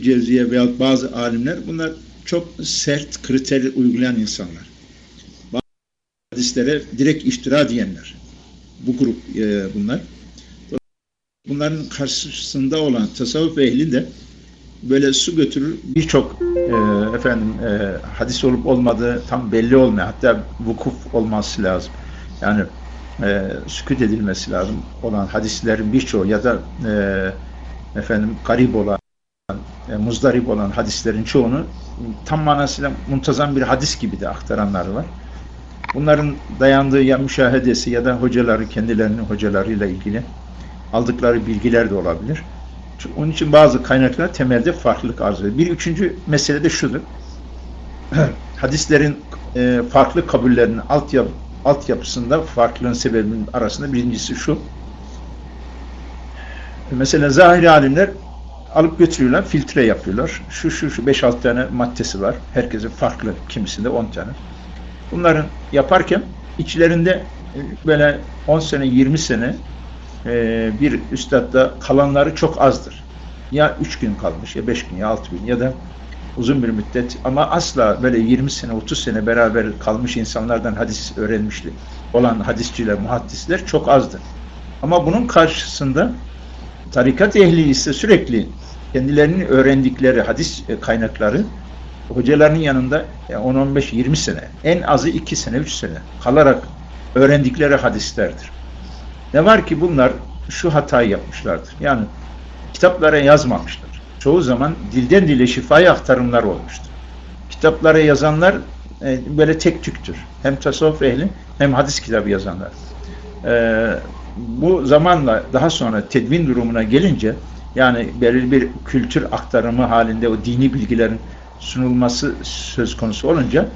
Cevziye veya bazı alimler bunlar çok sert kriter uygulayan insanlar. Bazı hadislere direkt iftira diyenler. Bu grup e, bunlar. Bunların karşısında olan tasavvuf ehli de böyle su götürür birçok e, efendim e, hadis olup olmadığı tam belli olmuyor. Hatta vukuf olması lazım. Yani e, sükut edilmesi lazım olan hadislerin birçoğu ya da e, efendim garip olan e, muzdarip olan hadislerin çoğunu tam manasıyla muntazam bir hadis gibi de aktaranlar var. Bunların dayandığı ya müşahedesi ya da hocaları kendilerinin hocalarıyla ilgili aldıkları bilgiler de olabilir. Onun için bazı kaynaklar temelde farklılık arz ediyor. Bir üçüncü mesele de şudur. Hadislerin e, farklı kabullerinin altyapı, altyapısında farklılığın sebebinin arasında birincisi şu. Mesela zahiri alimler alıp götürüyorlar, filtre yapıyorlar. Şu şu şu 5-6 tane maddesi var. Herkesin farklı, kimisinde 10 tane. Bunların yaparken içlerinde böyle 10 sene, 20 sene e, bir üstadda kalanları çok azdır. Ya 3 gün kalmış, ya 5 gün, ya 6 gün ya da uzun bir müddet ama asla böyle 20 sene, 30 sene beraber kalmış insanlardan hadis öğrenmişli olan hadisçiler, muhaddisler çok azdır. Ama bunun karşısında tarikat ehli ise sürekli kendilerinin öğrendikleri hadis kaynakları hocalarının yanında 10-15-20 sene, en azı 2 sene, 3 sene kalarak öğrendikleri hadislerdir. Ne var ki bunlar şu hatayı yapmışlardır. Yani kitaplara yazmamışlar. Çoğu zaman dilden dile şifaya aktarımlar olmuştur. Kitaplara yazanlar e, böyle tek tüktür. Hem tasavvuf ehli hem hadis kitabı yazanlar. E, bu zamanla daha sonra tedvin durumuna gelince yani belirli bir kültür aktarımı halinde o dini bilgilerin sunulması söz konusu olunca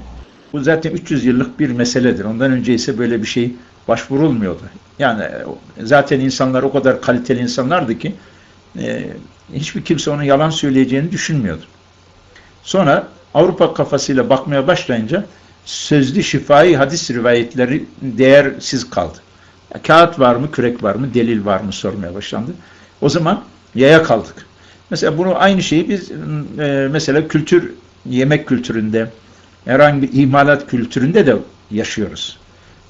bu zaten 300 yıllık bir meseledir. Ondan önce ise böyle bir şey başvurulmuyordu. Yani zaten insanlar o kadar kaliteli insanlardı ki e, hiçbir kimse onun yalan söyleyeceğini düşünmüyordu. Sonra Avrupa kafasıyla bakmaya başlayınca sözlü şifai hadis rivayetleri değersiz kaldı. Kağıt var mı, kürek var mı, delil var mı sormaya başlandı. O zaman yaya kaldık. Mesela bunu aynı şeyi biz e, mesela kültür, yemek kültüründe, herhangi bir imalat kültüründe de yaşıyoruz.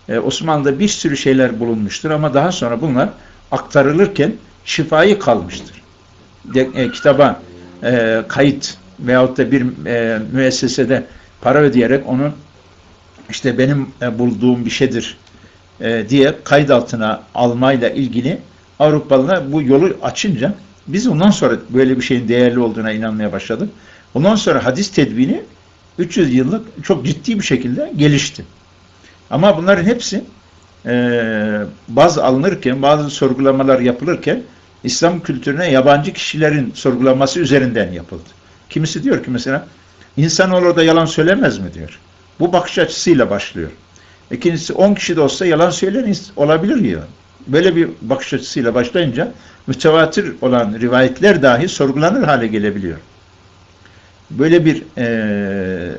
E, Osmanlı'da bir sürü şeyler bulunmuştur ama daha sonra bunlar aktarılırken şifayı kalmıştır. De, e, kitaba e, kayıt veyahut da bir e, müessesede para ödeyerek onu işte benim e, bulduğum bir şeydir e, diye kayıt altına almayla ilgili Avrupalılar bu yolu açınca biz ondan sonra böyle bir şeyin değerli olduğuna inanmaya başladık. Ondan sonra hadis tedbini 300 yıllık çok ciddi bir şekilde gelişti. Ama bunların hepsi e, bazı alınırken, bazı sorgulamalar yapılırken İslam kültürüne yabancı kişilerin sorgulaması üzerinden yapıldı. Kimisi diyor ki mesela insanoğlu da yalan söylemez mi diyor. Bu bakış açısıyla başlıyor. İkincisi 10 kişi de olsa yalan söyler olabilir ya. Böyle bir bakış açısıyla başlayınca mütevatir olan rivayetler dahi sorgulanır hale gelebiliyor. Böyle bir e,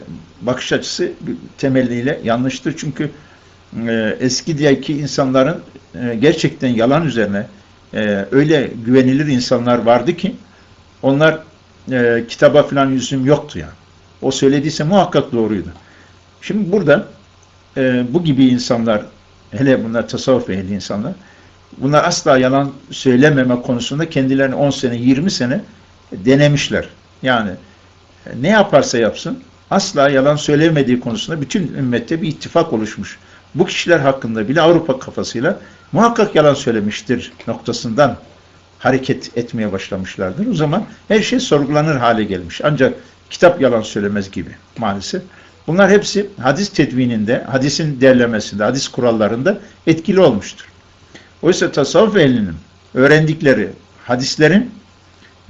bakış açısı temelliyle yanlıştır. Çünkü e, eskideki insanların e, gerçekten yalan üzerine e, öyle güvenilir insanlar vardı ki onlar e, kitaba falan yüzüm yoktu yani. O söylediyse muhakkak doğruydu. Şimdi burada e, bu gibi insanlar hele bunlar tasavvuf ehli insanlar bunlar asla yalan söylememe konusunda kendilerini 10 sene 20 sene denemişler. Yani ne yaparsa yapsın asla yalan söylemediği konusunda bütün ümmette bir ittifak oluşmuş. Bu kişiler hakkında bile Avrupa kafasıyla muhakkak yalan söylemiştir noktasından hareket etmeye başlamışlardır. O zaman her şey sorgulanır hale gelmiş. Ancak kitap yalan söylemez gibi maalesef. Bunlar hepsi hadis tedvininde, hadisin derlemesinde, hadis kurallarında etkili olmuştur. Oysa tasavvuf ehlinin öğrendikleri hadislerin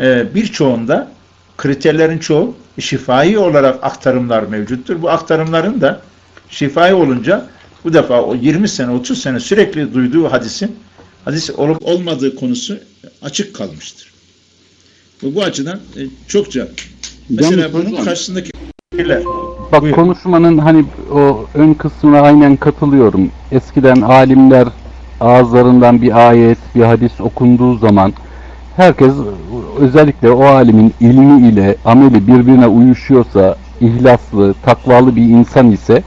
e, birçoğunda kriterlerin çoğu şifai olarak aktarımlar mevcuttur. Bu aktarımların da şifai olunca bu defa o 20 sene 30 sene sürekli duyduğu hadisin hadis olup olmadığı konusu açık kalmıştır. Ve bu açıdan e, çokça mesela bunun karşısındaki Bak Buyur. konuşmanın hani o ön kısmına aynen katılıyorum. Eskiden alimler ağızlarından bir ayet, bir hadis okunduğu zaman herkes özellikle o alimin ilmi ile ameli birbirine uyuşuyorsa, ihlaslı, takvalı bir insan ise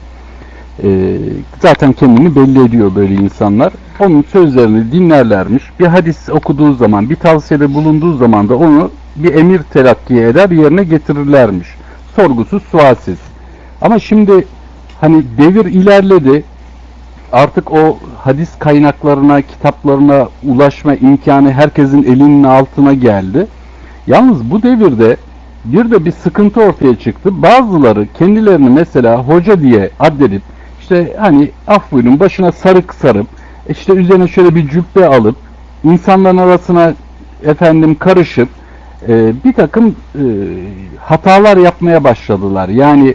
e, zaten kendini belli ediyor böyle insanlar. Onun sözlerini dinlerlermiş. Bir hadis okuduğu zaman, bir tavsiyede bulunduğu zaman da onu bir emir telakki eder, yerine getirirlermiş. Sorgusuz, sualsiz. Ama şimdi hani devir ilerledi. Artık o hadis kaynaklarına, kitaplarına ulaşma imkanı herkesin elinin altına geldi. Yalnız bu devirde bir de bir sıkıntı ortaya çıktı. Bazıları kendilerini mesela hoca diye addedip işte hani af buyurun başına sarık sarıp işte üzerine şöyle bir cübbe alıp insanların arasına efendim karışıp e, bir takım e, hatalar yapmaya başladılar. Yani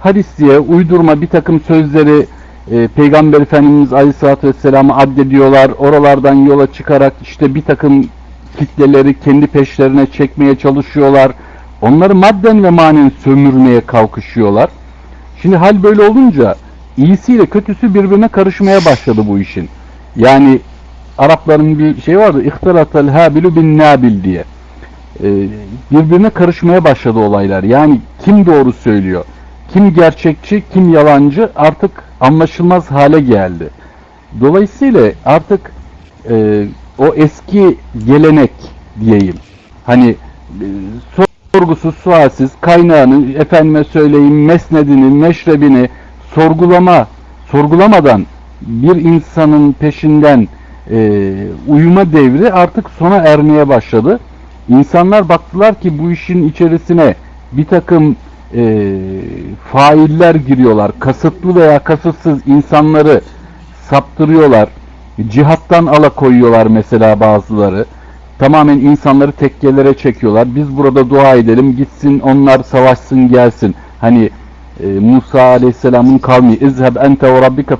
hadis diye uydurma bir takım sözleri e, Peygamber Efendimiz Aleyhisselatü Vesselam'ı addediyorlar. Oralardan yola çıkarak işte bir takım kitleleri kendi peşlerine çekmeye çalışıyorlar. Onları madden ve manen sömürmeye kalkışıyorlar. Şimdi hal böyle olunca iyisiyle kötüsü birbirine karışmaya başladı bu işin. Yani Arapların bir şey vardı. İhtiratel habilu bin nabil diye. Ee, birbirine karışmaya başladı olaylar. Yani kim doğru söylüyor? Kim gerçekçi, kim yalancı artık anlaşılmaz hale geldi. Dolayısıyla artık e, o eski gelenek diyeyim. Hani e, sorgusuz, sualsiz kaynağını, efendime söyleyeyim mesnedini, meşrebini sorgulama, sorgulamadan bir insanın peşinden e, uyuma devri artık sona ermeye başladı. İnsanlar baktılar ki bu işin içerisine bir takım e, failler giriyorlar. Kasıtlı veya kasıtsız insanları saptırıyorlar. Cihattan alakoyuyorlar mesela bazıları. Tamamen insanları tekkelere çekiyorlar. Biz burada dua edelim, gitsin onlar savaşsın gelsin. Hani e, Musa Aleyhisselam'ın kavmi izheb ente ve rabbike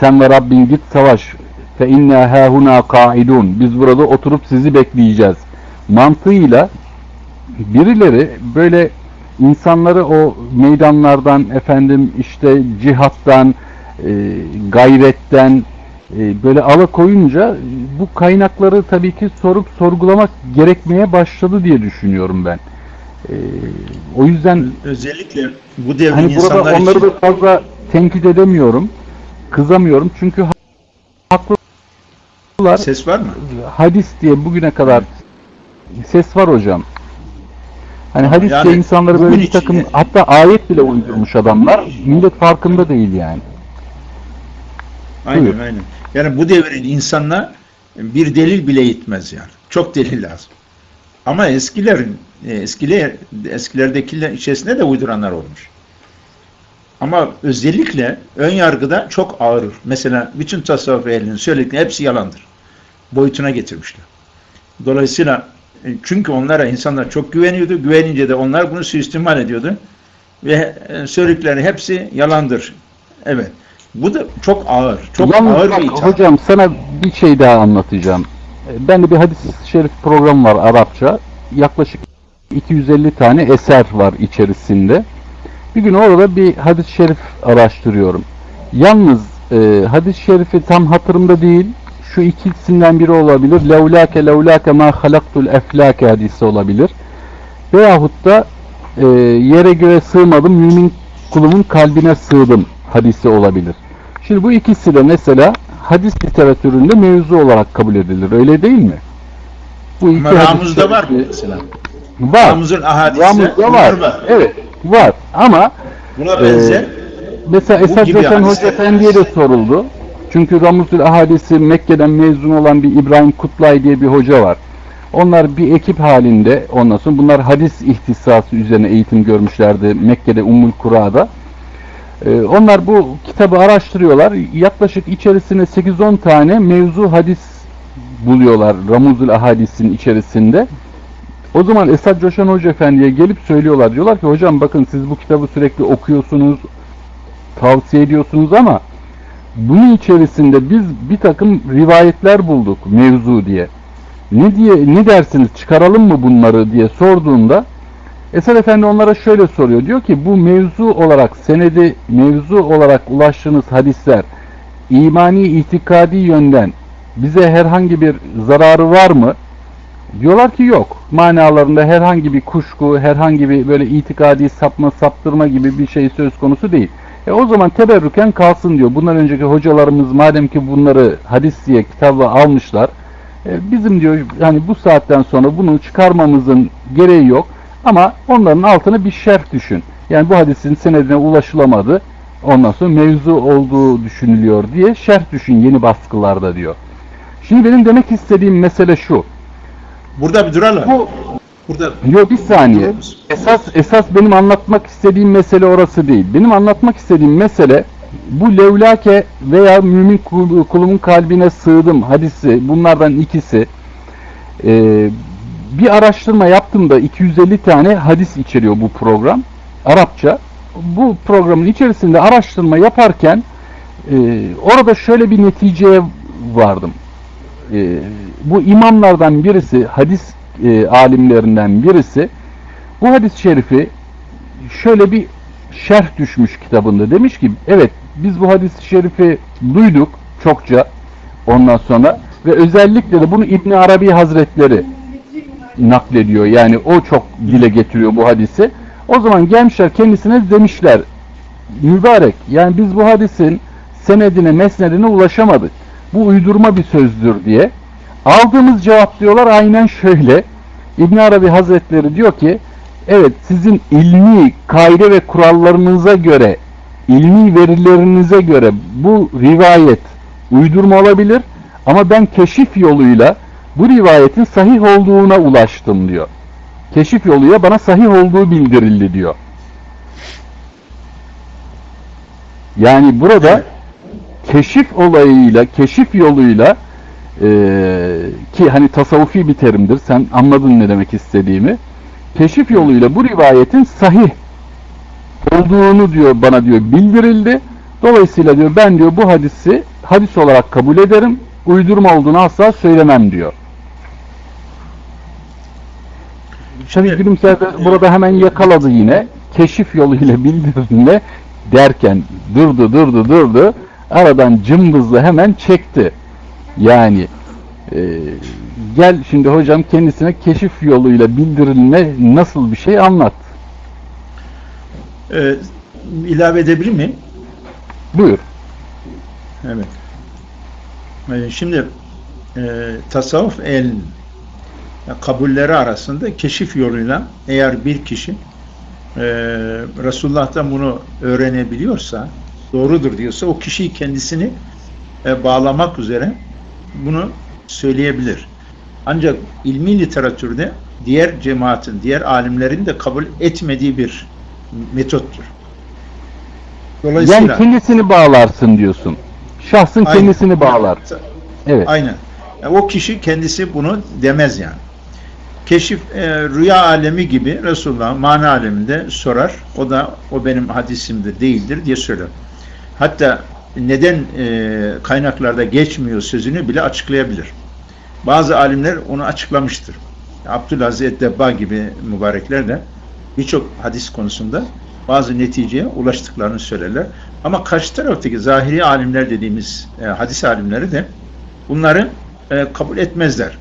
sen ve Rabbin git savaş fe inna hahuna kaidun biz burada oturup sizi bekleyeceğiz mantığıyla birileri böyle insanları o meydanlardan efendim işte cihattan e, gayretten e, böyle alakoyunca bu kaynakları tabii ki sorup sorgulamak gerekmeye başladı diye düşünüyorum ben. E, o yüzden özellikle bu devrin hani insanlar burada onları için da fazla tenkit edemiyorum. Kızamıyorum çünkü haklılar. ses var mı? Hadis diye bugüne kadar ses var hocam. Hani Ama hadis yani insanları böyle bir takım içinde- hatta ayet bile uydurmuş adamlar. Millet farkında değil yani. Aynen Buyur. aynen. Yani bu devrin insanına bir delil bile yetmez yani. Çok delil lazım. Ama eskilerin e, eskiler eskilerdekiler içerisinde de uyduranlar olmuş. Ama özellikle ön yargıda çok ağır. Mesela bütün tasavvuf ehlinin söyledikleri hepsi yalandır. Boyutuna getirmişler. Dolayısıyla çünkü onlara insanlar çok güveniyordu. Güvenince de onlar bunu suistimal ediyordu. Ve e, söyledikleri hepsi yalandır. Evet. Bu da çok ağır. Çok Yalnız ağır bak bir itham. hocam sana bir şey daha anlatacağım. E, Ben de bir hadis-i şerif programı var Arapça. Yaklaşık 250 tane eser var içerisinde. Bir gün orada bir hadis-i şerif araştırıyorum. Yalnız e, hadis-i şerifi tam hatırımda değil. Şu ikisinden biri olabilir. Levlake levlake ma halaktul eflake hadisi olabilir. Veyahut da e, yere göre sığmadım, mümin kulumun kalbine sığdım hadisi olabilir. Şimdi bu ikisi de mesela hadis literatüründe mevzu olarak kabul edilir. Öyle değil mi? Bu Ama hadis Ramuz'da var mı mesela? Var. Ramuz'un ahadisi Ramuz'da var. var. Evet, var. Ama Buna benzer. mesela Bu Esad hadisler- Hoca Efendi'ye de soruldu. Çünkü Ramuzül Ahadisi Mekke'den mezun olan bir İbrahim Kutlay diye bir hoca var. Onlar bir ekip halinde ondan sonra bunlar hadis ihtisası üzerine eğitim görmüşlerdi Mekke'de Ummul Kura'da. Ee, onlar bu kitabı araştırıyorlar. Yaklaşık içerisine 8-10 tane mevzu hadis buluyorlar Ramuzul Ahadis'in içerisinde. O zaman Esad Coşan Hoca Efendi'ye gelip söylüyorlar. Diyorlar ki hocam bakın siz bu kitabı sürekli okuyorsunuz, tavsiye ediyorsunuz ama bunun içerisinde biz bir takım rivayetler bulduk mevzu diye. Ne diye ne dersiniz çıkaralım mı bunları diye sorduğunda Esad Efendi onlara şöyle soruyor. Diyor ki bu mevzu olarak senedi mevzu olarak ulaştığınız hadisler imani itikadi yönden bize herhangi bir zararı var mı? Diyorlar ki yok. Manalarında herhangi bir kuşku, herhangi bir böyle itikadi sapma, saptırma gibi bir şey söz konusu değil. E o zaman teberrüken kalsın diyor. Bundan önceki hocalarımız madem ki bunları hadis diye kitaba almışlar, e, bizim diyor yani bu saatten sonra bunu çıkarmamızın gereği yok. Ama onların altına bir şerh düşün. Yani bu hadisin senedine ulaşılamadı. Ondan sonra mevzu olduğu düşünülüyor diye şerh düşün yeni baskılarda diyor. Şimdi benim demek istediğim mesele şu. Burada bir duralım. Bu Burada Yok bir saniye. Esas esas benim anlatmak istediğim mesele orası değil. Benim anlatmak istediğim mesele bu levlake veya mümin kul- kulumun kalbine sığdım hadisi bunlardan ikisi Ee, bir araştırma yaptığımda 250 tane hadis içeriyor bu program Arapça bu programın içerisinde araştırma yaparken e, orada şöyle bir neticeye vardım e, bu imamlardan birisi, hadis e, alimlerinden birisi bu hadis-i şerifi şöyle bir şerh düşmüş kitabında. Demiş ki evet biz bu hadis-i şerifi duyduk çokça ondan sonra ve özellikle de bunu İbn Arabi Hazretleri naklediyor. Yani o çok dile getiriyor bu hadisi. O zaman gelmişler kendisine demişler mübarek yani biz bu hadisin senedine mesnedine ulaşamadık. Bu uydurma bir sözdür diye. Aldığımız cevap diyorlar aynen şöyle. İbn Arabi Hazretleri diyor ki evet sizin ilmi kaide ve kurallarınıza göre ilmi verilerinize göre bu rivayet uydurma olabilir ama ben keşif yoluyla bu rivayetin sahih olduğuna ulaştım diyor. Keşif yoluyla bana sahih olduğu bildirildi diyor. Yani burada keşif olayıyla, keşif yoluyla eee, ki hani tasavvufi bir terimdir. Sen anladın ne demek istediğimi. Keşif yoluyla bu rivayetin sahih olduğunu diyor bana diyor bildirildi. Dolayısıyla diyor ben diyor bu hadisi hadis olarak kabul ederim. Uydurma olduğunu asla söylemem diyor. Şimdi Gülümser de burada hemen yakaladı yine. Keşif yoluyla bildirilme derken durdu durdu durdu. Aradan cımbızla hemen çekti. Yani e, gel şimdi hocam kendisine keşif yoluyla bildirilme nasıl bir şey anlat. e, ilave edebilir miyim? Buyur. Evet. E, şimdi e, tasavvuf el kabulleri arasında keşif yoluyla eğer bir kişi e, Resulullah'tan bunu öğrenebiliyorsa doğrudur diyorsa o kişiyi kendisini e, bağlamak üzere bunu söyleyebilir. Ancak ilmi literatürde diğer cemaatin, diğer alimlerin de kabul etmediği bir metottur. Dolayısıyla Yani kendisini bağlarsın diyorsun. Şahsın Aynen. kendisini bağlar. Evet. Aynen. Yani o kişi kendisi bunu demez yani. Keşif e, rüya alemi gibi Resulullah mana aleminde sorar. O da o benim hadisimdir değildir diye söyler. Hatta neden e, kaynaklarda geçmiyor sözünü bile açıklayabilir. Bazı alimler onu açıklamıştır. Abdülaziz Eddebba gibi mübarekler de birçok hadis konusunda bazı neticeye ulaştıklarını söylerler. Ama karşı taraftaki zahiri alimler dediğimiz e, hadis alimleri de bunları e, kabul etmezler.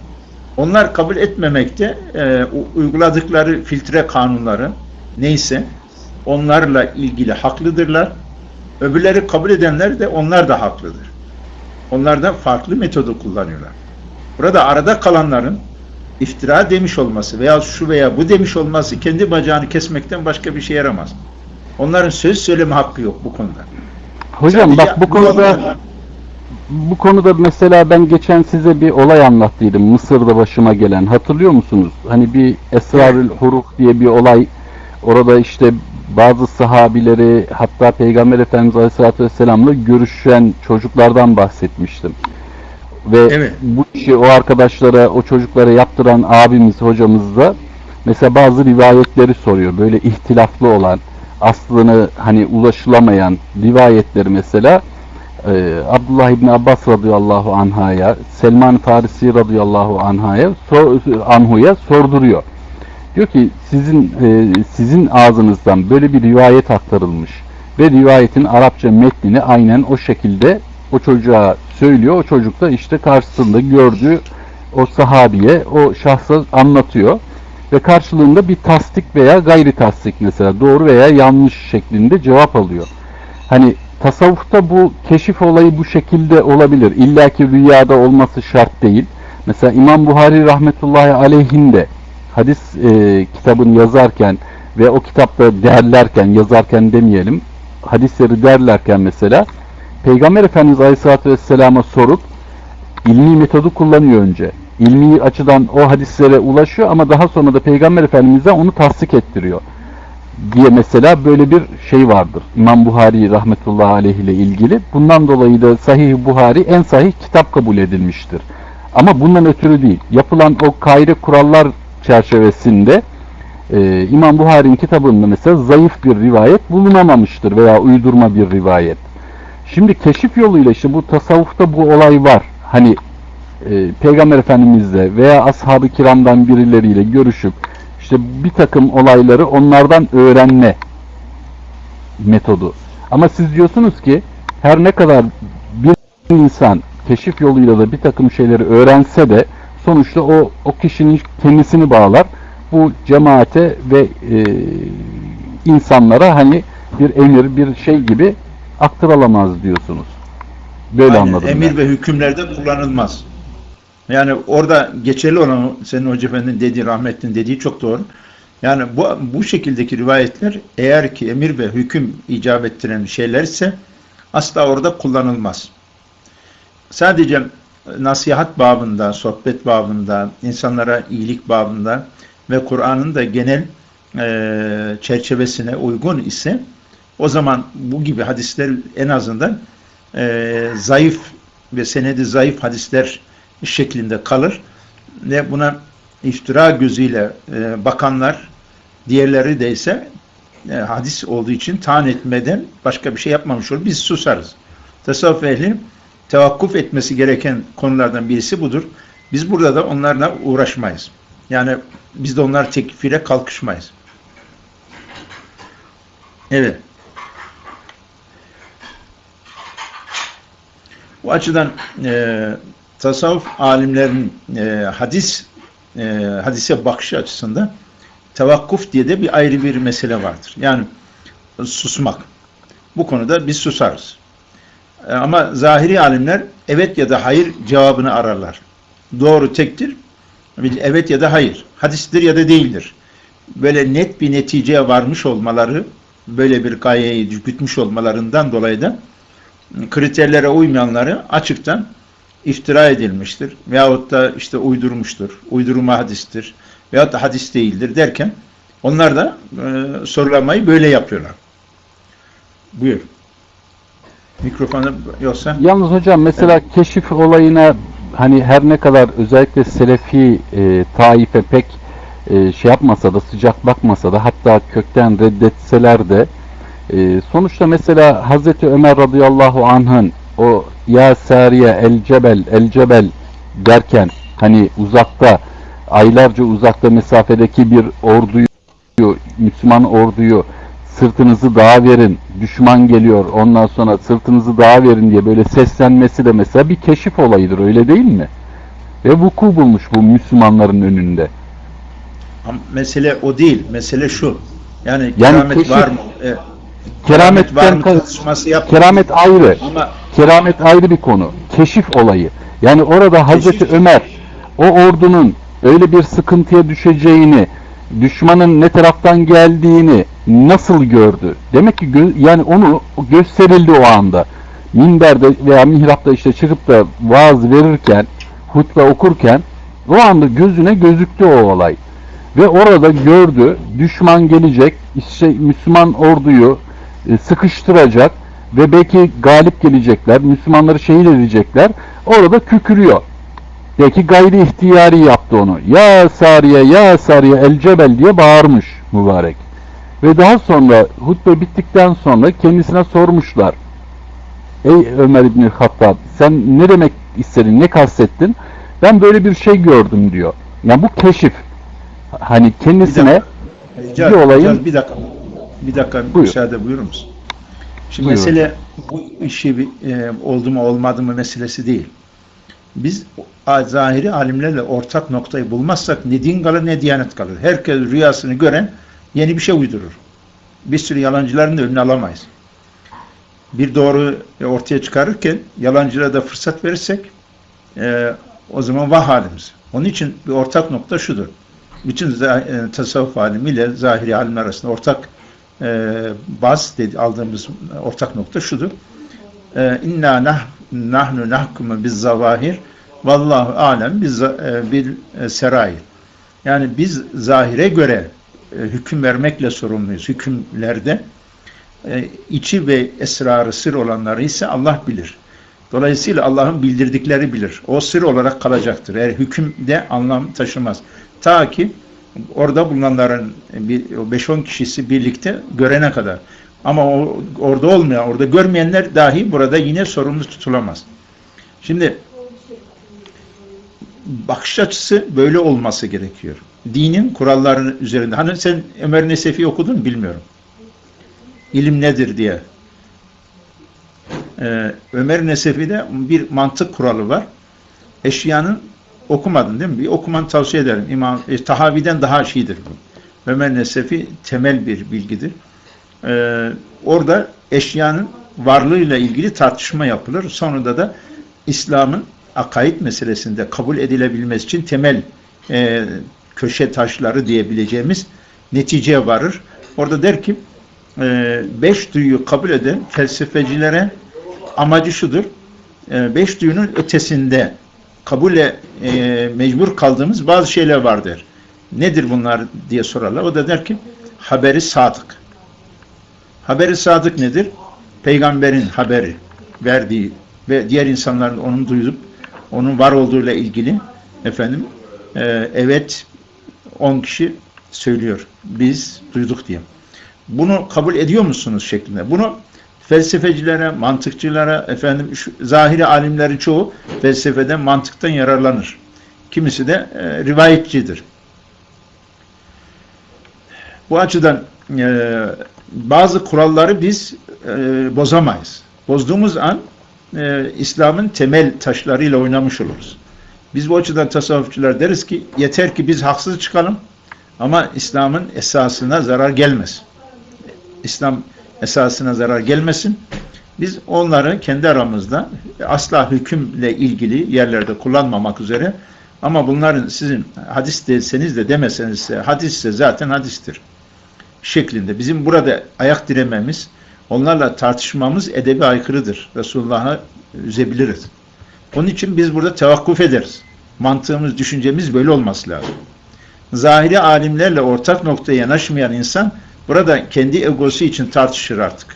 Onlar kabul etmemekte e, uyguladıkları filtre kanunları neyse onlarla ilgili haklıdırlar. Öbürleri kabul edenler de onlar da haklıdır. Onlar da farklı metodu kullanıyorlar. Burada arada kalanların iftira demiş olması veya şu veya bu demiş olması kendi bacağını kesmekten başka bir şey yaramaz. Onların söz söyleme hakkı yok bu konuda. Hocam Sadece bak bu konuda bu konuda mesela ben geçen size bir olay anlattıydım. Mısır'da başıma gelen. Hatırlıyor musunuz? Hani bir Esrarül Huruk diye bir olay. Orada işte bazı sahabileri hatta Peygamber Efendimiz Aleyhisselatü Vesselam'la görüşen çocuklardan bahsetmiştim. Ve Evet. bu işi o arkadaşlara, o çocuklara yaptıran abimiz, hocamız da mesela bazı rivayetleri soruyor. Böyle ihtilaflı olan, aslını hani ulaşılamayan rivayetleri mesela e, Abdullah İbni Abbas radıyallahu anhaya, Selman Farisi radıyallahu anhaya, sor, anhuya sorduruyor. Diyor ki sizin e, sizin ağzınızdan böyle bir rivayet aktarılmış ve rivayetin Arapça metnini aynen o şekilde o çocuğa söylüyor. O çocuk da işte karşısında gördüğü o sahabiye, o şahsa anlatıyor ve karşılığında bir tasdik veya gayri tasdik mesela doğru veya yanlış şeklinde cevap alıyor. Hani tasavvufta bu keşif olayı bu şekilde olabilir. İlla ki rüyada olması şart değil. Mesela İmam Buhari rahmetullahi aleyhinde hadis e, kitabını yazarken ve o kitapta derlerken, yazarken demeyelim, hadisleri derlerken mesela Peygamber Efendimiz Aleyhisselatü Vesselam'a sorup ilmi metodu kullanıyor önce. İlmi açıdan o hadislere ulaşıyor ama daha sonra da Peygamber Efendimiz'e onu tasdik ettiriyor. Diye mesela böyle bir şey vardır. İmam Buhari rahmetullahi aleyh ile ilgili. Bundan dolayı da Sahih Buhari en sahih kitap kabul edilmiştir. Ama bundan ötürü değil. Yapılan o kaide kurallar çerçevesinde e, İmam Buhari'nin kitabında mesela zayıf bir rivayet bulunamamıştır veya uydurma bir rivayet. Şimdi keşif yoluyla işte bu tasavvufta bu olay var. Hani e, Peygamber Efendimizle veya ashab-ı kiramdan birileriyle görüşüp işte bir takım olayları onlardan öğrenme metodu. Ama siz diyorsunuz ki her ne kadar bir insan keşif yoluyla da bir takım şeyleri öğrense de sonuçta o o kişinin kendisini bağlar. Bu cemaate ve e, insanlara hani bir emir, bir şey gibi aktarılamaz diyorsunuz. Böyle Aynen, anladım Emir ben. ve hükümlerde kullanılmaz. Yani orada geçerli olan senin Hoca Efendi'nin dediği, rahmetlinin dediği çok doğru. Yani bu, bu şekildeki rivayetler eğer ki emir ve hüküm icap ettiren şeylerse asla orada kullanılmaz. Sadece nasihat babında, sohbet babında, insanlara iyilik babında ve Kur'an'ın da genel e, çerçevesine uygun ise o zaman bu gibi hadisler en azından e, zayıf ve senedi zayıf hadisler şeklinde kalır ve buna iftira gözüyle e, bakanlar diğerleri de ise e, hadis olduğu için taan etmeden başka bir şey yapmamış olur. Biz susarız. Tasavvuf ehli tevakkuf etmesi gereken konulardan birisi budur. Biz burada da onlarla uğraşmayız. Yani biz de onlar tekfire kalkışmayız. Evet. Bu açıdan e, tasavvuf alimlerinin e, hadis e, hadise bakışı açısından tevakkuf diye de bir ayrı bir mesele vardır. Yani susmak. Bu konuda biz susarız. E, ama zahiri alimler evet ya da hayır cevabını ararlar. Doğru tektir. Evet ya da hayır. Hadistir ya da değildir. Böyle net bir neticeye varmış olmaları, böyle bir gayeyi gütmüş olmalarından dolayı da kriterlere uymayanları açıktan iftira edilmiştir. Veyahut da işte uydurmuştur. Uydurma hadistir. Veyahut da hadis değildir derken onlar da e, sorulamayı böyle yapıyorlar. Buyur. Mikrofonu yoksa Yalnız hocam mesela keşif olayına hani her ne kadar özellikle Selefi e, taife pek e, şey yapmasa da sıcak bakmasa da hatta kökten reddetseler de e, sonuçta mesela Hazreti Ömer radıyallahu anh'ın o ya sariye el cebel el cebel derken hani uzakta aylarca uzakta mesafedeki bir orduyu Müslüman orduyu sırtınızı dağa verin düşman geliyor ondan sonra sırtınızı dağa verin diye böyle seslenmesi de mesela bir keşif olayıdır öyle değil mi? Ve vuku bulmuş bu Müslümanların önünde. Ama mesele o değil. Mesele şu. Yani, Yani keramet keşif- var mı? E, Kerametten var mı tartışması yap. keramet ayrı. Ama Keramet ayrı bir konu. Keşif olayı. Yani orada Hazreti Keşif. Ömer o ordunun öyle bir sıkıntıya düşeceğini, düşmanın ne taraftan geldiğini nasıl gördü? Demek ki gö- yani onu gösterildi o anda. Minberde veya mihrapta işte çıkıp da vaaz verirken, hutbe okurken o anda gözüne gözüktü o olay. Ve orada gördü düşman gelecek, işte Müslüman orduyu e, sıkıştıracak ve belki galip gelecekler, Müslümanları şehit edecekler. Orada kükürüyor. Belki gayri ihtiyari yaptı onu. Ya Sariye, ya Sariye el cebel diye bağırmış mübarek. Ve daha sonra hutbe bittikten sonra kendisine sormuşlar. Ey Ömer İbni Hattab sen ne demek istedin, ne kastettin? Ben böyle bir şey gördüm diyor. Yani bu keşif. Hani kendisine Rica- bir olayın- bir dakika. Bir dakika Buyur. müsaade buyurur musun? Şimdi Buyurun. mesele bu işi bir, e, oldu mu olmadı mı meselesi değil. Biz zahiri alimlerle ortak noktayı bulmazsak ne din kalır ne diyanet kalır. Herkes rüyasını gören yeni bir şey uydurur. Bir sürü yalancıların da önüne alamayız. Bir doğru ortaya çıkarırken yalancılara da fırsat verirsek e, o zaman vah halimiz. Onun için bir ortak nokta şudur. Bütün e, tasavvuf alimiyle zahiri alimler arasında ortak e, baz dedi, aldığımız ortak nokta şudur. E, İnna nah, nahnu nahkumu biz zavahir vallahu alem biz e, bil e, serair. Yani biz zahire göre e, hüküm vermekle sorumluyuz. Hükümlerde içi ve esrarı sır olanları ise Allah bilir. Dolayısıyla Allah'ın bildirdikleri bilir. O sır olarak kalacaktır. Eğer hükümde anlam taşımaz. Ta ki orada bulunanların bir- o 5-10 kişisi birlikte görene kadar. Ama o, orada olmayan, orada görmeyenler dahi burada yine sorumlu tutulamaz. Şimdi bakış açısı böyle olması gerekiyor. Dinin kurallarının üzerinde. Hani sen Ömer Nesefi okudun bilmiyorum. İlim nedir diye. Ee, Ömer Nesefi'de bir mantık kuralı var. Eşyanın okumadın değil mi? Bir okumanı tavsiye ederim. İmam, e, Tahavi'den daha şeydir bu. Ömer Nesefi temel bir bilgidir. Ee, orada eşyanın varlığıyla ilgili tartışma yapılır. Sonunda da İslam'ın akaid meselesinde kabul edilebilmesi için temel e, köşe taşları diyebileceğimiz neticeye varır. Orada der ki e, beş duyuyu kabul eden felsefecilere amacı şudur. E, beş duyunun ötesinde kabule e, mecbur kaldığımız bazı şeyler vardır. Nedir bunlar diye sorarlar. O da der ki haberi sadık. Haberi sadık nedir? Peygamberin haberi verdiği ve diğer insanların onun duyup onun var olduğuyla ilgili efendim e, evet 10 kişi söylüyor. Biz duyduk diye. Bunu kabul ediyor musunuz şeklinde. Bunu felsefecilere, mantıkçılara, efendim şu, zahiri alimlerin çoğu felsefeden, mantıktan yararlanır. Kimisi de e, rivayetçidir. Bu açıdan e, bazı kuralları biz e, bozamayız. Bozduğumuz an e, İslam'ın temel taşlarıyla oynamış oluruz. Biz bu açıdan tasavvufçular deriz ki yeter ki biz haksız çıkalım ama İslam'ın esasına zarar gelmesin. İslam esasına zarar gelmesin. Biz onları kendi aramızda asla hükümle ilgili yerlerde kullanmamak üzere ama bunların sizin hadis deseniz de demeseniz de hadisse zaten hadistir şeklinde. Bizim burada ayak dirememiz, onlarla tartışmamız edebi aykırıdır. Resulullah'a üzebiliriz. Onun için biz burada tevakkuf ederiz. Mantığımız, düşüncemiz böyle olması lazım. Zahiri alimlerle ortak noktaya yanaşmayan insan burada kendi egosu için tartışır artık.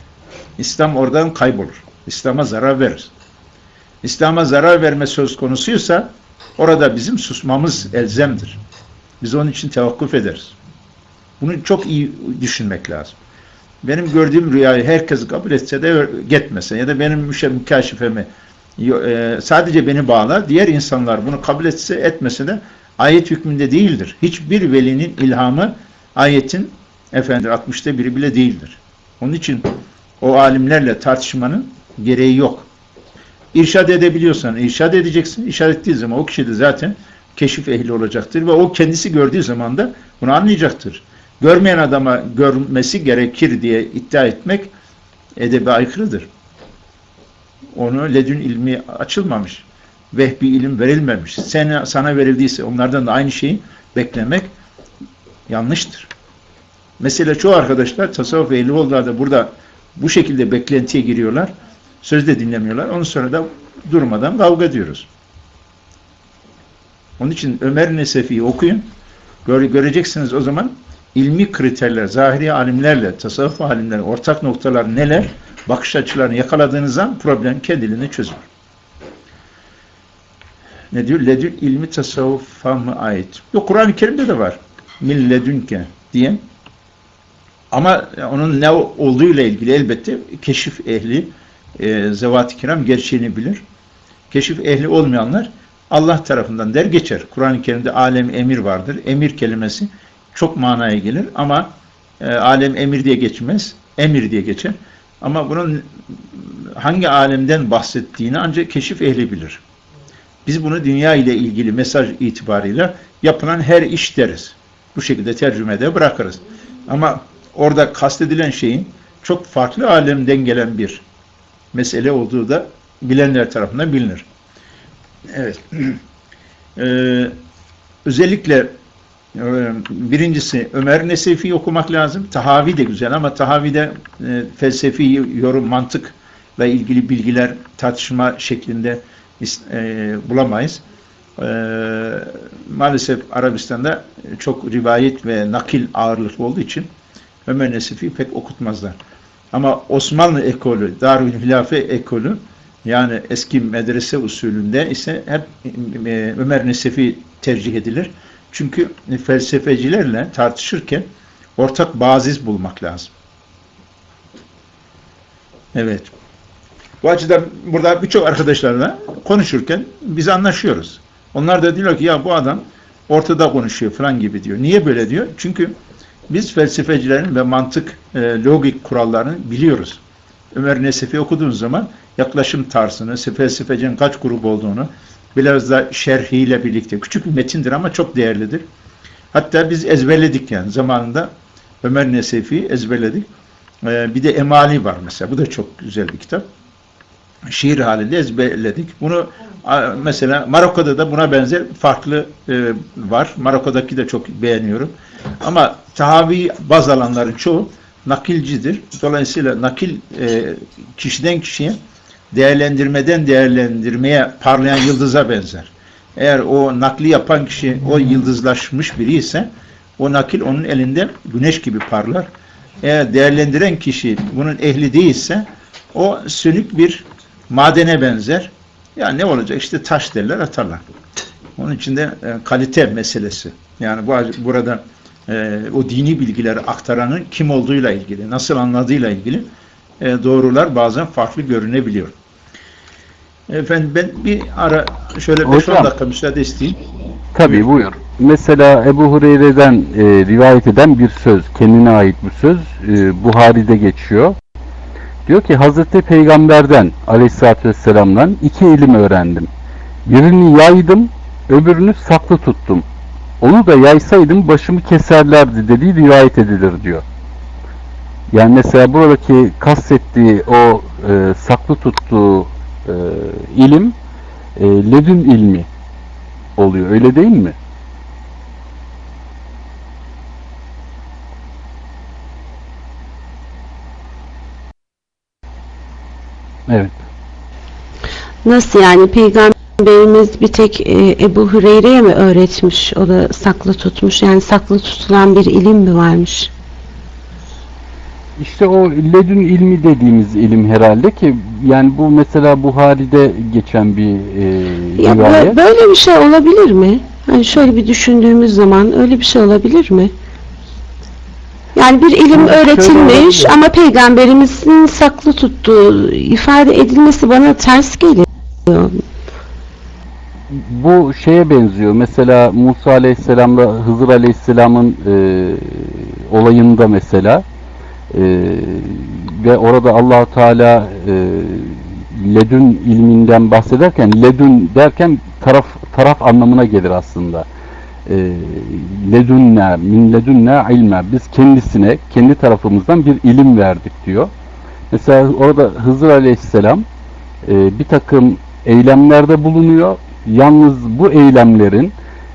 İslam oradan kaybolur. İslam'a zarar verir. İslam'a zarar verme söz konusuysa orada bizim susmamız elzemdir. Biz onun için tevakkuf ederiz. Bunu çok iyi düşünmek lazım. Benim gördüğüm rüyayı herkes kabul etse de gitmese ya da benim müşemmikaşifemi e, sadece beni bağlar. Diğer insanlar bunu kabul etse etmese de ayet hükmünde değildir. Hiçbir velinin ilhamı ayetin efendim 60'ta biri bile değildir. Onun için o alimlerle tartışmanın gereği yok. İrşad edebiliyorsan irşad edeceksin. İrşad ettiği zaman o kişi de zaten keşif ehli olacaktır ve o kendisi gördüğü zaman da bunu anlayacaktır. Görmeyen adama görmesi gerekir diye iddia etmek edebe aykırıdır. Onu ledün ilmi açılmamış. Vehbi ilim verilmemiş. Sana, sana verildiyse onlardan da aynı şeyi beklemek yanlıştır. Mesela çoğu arkadaşlar tasavvuf ehli da burada bu şekilde beklentiye giriyorlar. Söz de dinlemiyorlar. Ondan sonra da durmadan kavga ediyoruz. Onun için Ömer Nesefi'yi okuyun. Göre, göreceksiniz o zaman ilmi kriterler, zahiri alimlerle, tasavvuf alimlerin ortak noktalar neler, bakış açılarını yakaladığınız zaman problem kendiliğini çözülür. Ne diyor? Ledün ilmi tasavvufa mı ait? Yok Kur'an-ı Kerim'de de var. Milledünke diye. Ama onun ne olduğuyla ilgili elbette keşif ehli, e, zevat-ı kiram gerçeğini bilir. Keşif ehli olmayanlar Allah tarafından der geçer. Kur'an-ı Kerim'de alem emir vardır. Emir kelimesi çok manaya gelir ama e, alem emir diye geçmez. Emir diye geçer. Ama bunun hangi alemden bahsettiğini ancak keşif ehli bilir. Biz bunu dünya ile ilgili mesaj itibarıyla yapılan her iş deriz. Bu şekilde tercümede bırakırız. Ama orada kastedilen şeyin çok farklı alemden gelen bir mesele olduğu da bilenler tarafından bilinir. Evet. Ee, özellikle birincisi Ömer Nesefi okumak lazım. Tahavi de güzel ama Tahavi'de e, felsefi yorum, mantıkla ilgili bilgiler tartışma şeklinde e, bulamayız. E, maalesef Arabistan'da çok rivayet ve nakil ağırlıklı olduğu için Ömer Nesefi pek okutmazlar. Ama Osmanlı ekolü, Darül Hilafe ekolü yani eski medrese usulünde ise hep e, Ömer Nesefi tercih edilir. Çünkü felsefecilerle tartışırken ortak baziz bulmak lazım. Evet. Bu açıdan burada birçok arkadaşlarla konuşurken biz anlaşıyoruz. Onlar da diyor ki ya bu adam ortada konuşuyor falan gibi diyor. Niye böyle diyor? Çünkü biz felsefecilerin ve mantık e, logik kurallarını biliyoruz. Ömer Nesefi okuduğun zaman yaklaşım tarzını, felsefecinin kaç grup olduğunu, biraz da şerhiyle birlikte, küçük bir metindir ama çok değerlidir. Hatta biz ezberledik yani zamanında Ömer Nesefi ezberledik. Ee, bir de Emali var mesela, bu da çok güzel bir kitap. Şiir halinde ezberledik. Bunu mesela Marokko'da da buna benzer farklı e, var. Marokko'daki de çok beğeniyorum. Ama tahavi baz alanların çoğu nakilcidir. Dolayısıyla nakil e, kişiden kişiye değerlendirmeden değerlendirmeye parlayan yıldıza benzer. Eğer o nakli yapan kişi o yıldızlaşmış biri ise o nakil onun elinde güneş gibi parlar. Eğer değerlendiren kişi bunun ehli değilse o sönük bir madene benzer. Ya ne olacak? İşte taş derler atarlar. Onun içinde e, kalite meselesi. Yani bu burada e, o dini bilgileri aktaranın kim olduğuyla ilgili, nasıl anladığıyla ilgili e, doğrular bazen farklı görünebiliyor. Efendim ben bir ara şöyle 5-10 dakika müsaade isteyeyim. Tabii buyur. Mesela Ebu Hureyre'den e, rivayet eden bir söz, kendine ait bir söz, e, Buhari'de geçiyor. Diyor ki Hazreti Peygamber'den aleyhissalatü vesselam'dan iki ilim öğrendim. Birini yaydım, öbürünü saklı tuttum. Onu da yaysaydım başımı keserlerdi dediği rivayet edilir diyor. Yani mesela buradaki kastettiği o e, saklı tuttuğu e, ilim e, ledün ilmi oluyor. Öyle değil mi? Evet. Nasıl yani peygamberimiz bir tek e, Ebu Hüreyre'ye mi öğretmiş? O da saklı tutmuş. Yani saklı tutulan bir ilim mi varmış? İşte o ledün ilmi dediğimiz ilim herhalde ki yani bu mesela Buhari'de geçen bir e, ya rivayet. Böyle bir şey olabilir mi? Hani şöyle bir düşündüğümüz zaman öyle bir şey olabilir mi? Yani bir ilim Ha, öğretilmiş ama peygamberimizin saklı tuttuğu ifade edilmesi bana ters geliyor. Bu şeye benziyor. Mesela Musa Aleyhisselam'la Hızır Aleyhisselam'ın e, olayında mesela e, ve orada allah Teala e, ledün ilminden bahsederken ledün derken taraf taraf anlamına gelir aslında. E, ledünne, min ledünne ilme. Biz kendisine, kendi tarafımızdan bir ilim verdik diyor. Mesela orada Hızır Aleyhisselam e, bir takım eylemlerde bulunuyor. Yalnız bu eylemlerin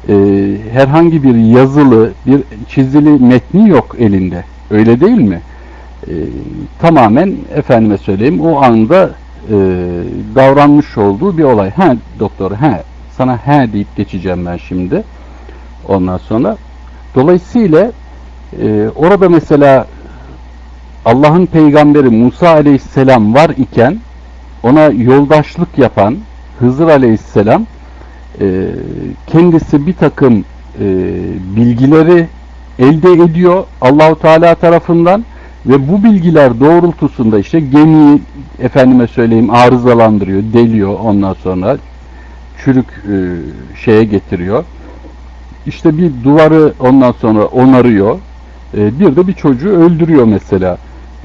e, herhangi bir yazılı, bir çizili metni yok elinde. Öyle değil mi? E, tamamen efendime söyleyeyim o anda e, davranmış olduğu bir olay. He doktor he sana he deyip geçeceğim ben şimdi. Ondan sonra dolayısıyla e, orada mesela Allah'ın peygamberi Musa aleyhisselam var iken ona yoldaşlık yapan Hızır aleyhisselam e, kendisi bir takım e, bilgileri elde ediyor Allahu Teala tarafından ve bu bilgiler doğrultusunda işte gemiyi efendime söyleyeyim arızalandırıyor, deliyor ondan sonra çürük e, şeye getiriyor. İşte bir duvarı ondan sonra onarıyor. E, bir de bir çocuğu öldürüyor mesela.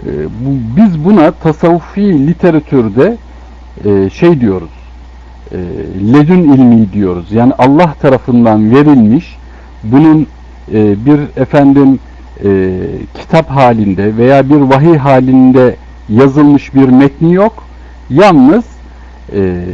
E, bu, biz buna tasavvufi literatürde e, şey diyoruz. e, ledün ilmi diyoruz. Yani Allah tarafından verilmiş bunun e, bir efendim e, kitap halinde veya bir vahiy halinde yazılmış bir metni yok. Yalnız e,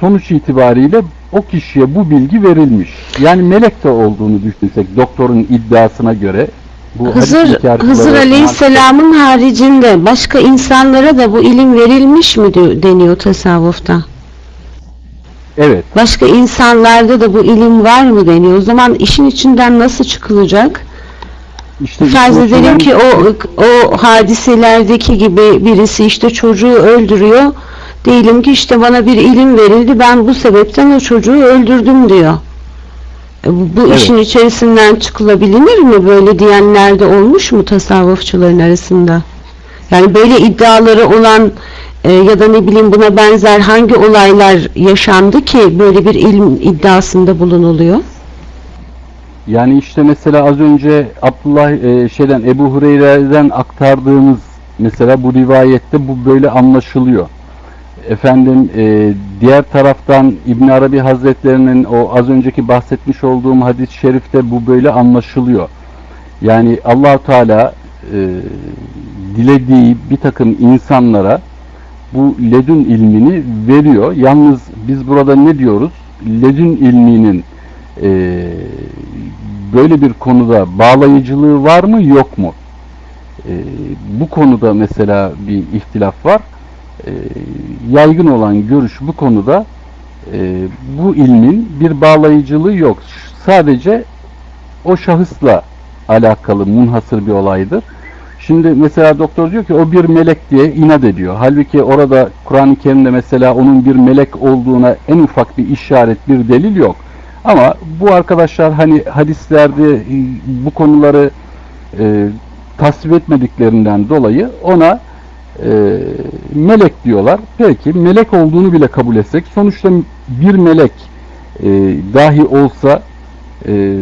sonuç itibariyle o kişiye bu bilgi verilmiş. Yani melek de olduğunu düşünsek doktorun iddiasına göre bu Hızır, Hızır Aleyhisselam'ın haricinde başka insanlara da bu ilim verilmiş mi deniyor tasavvufta? Evet. Başka insanlarda da bu ilim var mı deniyor. O zaman işin içinden nasıl çıkılacak? İşte Farz edelim ki o o hadiselerdeki gibi birisi işte çocuğu öldürüyor. Diyelim ki işte bana bir ilim verildi. Ben bu sebepten o çocuğu öldürdüm diyor. E, Bu, bu Evet. işin içerisinden çıkılabilir mi? Böyle diyenler de olmuş mu tasavvufçuların arasında? Yani böyle iddiaları olan e, ya da ne bileyim buna benzer hangi olaylar yaşandı ki böyle bir ilim iddiasında bulunuluyor? Yani işte mesela az önce Abdullah e, şeyden Ebu Hureyre'den aktardığımız mesela bu rivayette bu böyle anlaşılıyor. Efendim e, diğer taraftan İbn Arabi Hazretlerinin o az önceki bahsetmiş olduğum hadis-i şerifte bu böyle anlaşılıyor. Yani allah Teala e, dilediği bir takım insanlara bu ledün ilmini veriyor. Yalnız biz burada ne diyoruz? Ledün ilminin e, böyle bir konuda bağlayıcılığı var mı yok mu? E, bu konuda mesela bir ihtilaf var. E, yaygın olan görüş bu konuda e, bu ilmin bir bağlayıcılığı yok. Sadece o şahısla alakalı munhasır bir olaydır. Şimdi mesela doktor diyor ki o bir melek diye inat ediyor. Halbuki orada Kur'an-ı Kerim'de mesela onun bir melek olduğuna en ufak bir işaret, bir delil yok. Ama bu arkadaşlar hani hadislerde e, bu konuları e, tasvip etmediklerinden dolayı ona e, melek diyorlar. Peki melek olduğunu bile kabul etsek sonuçta bir melek e, dahi olsa e,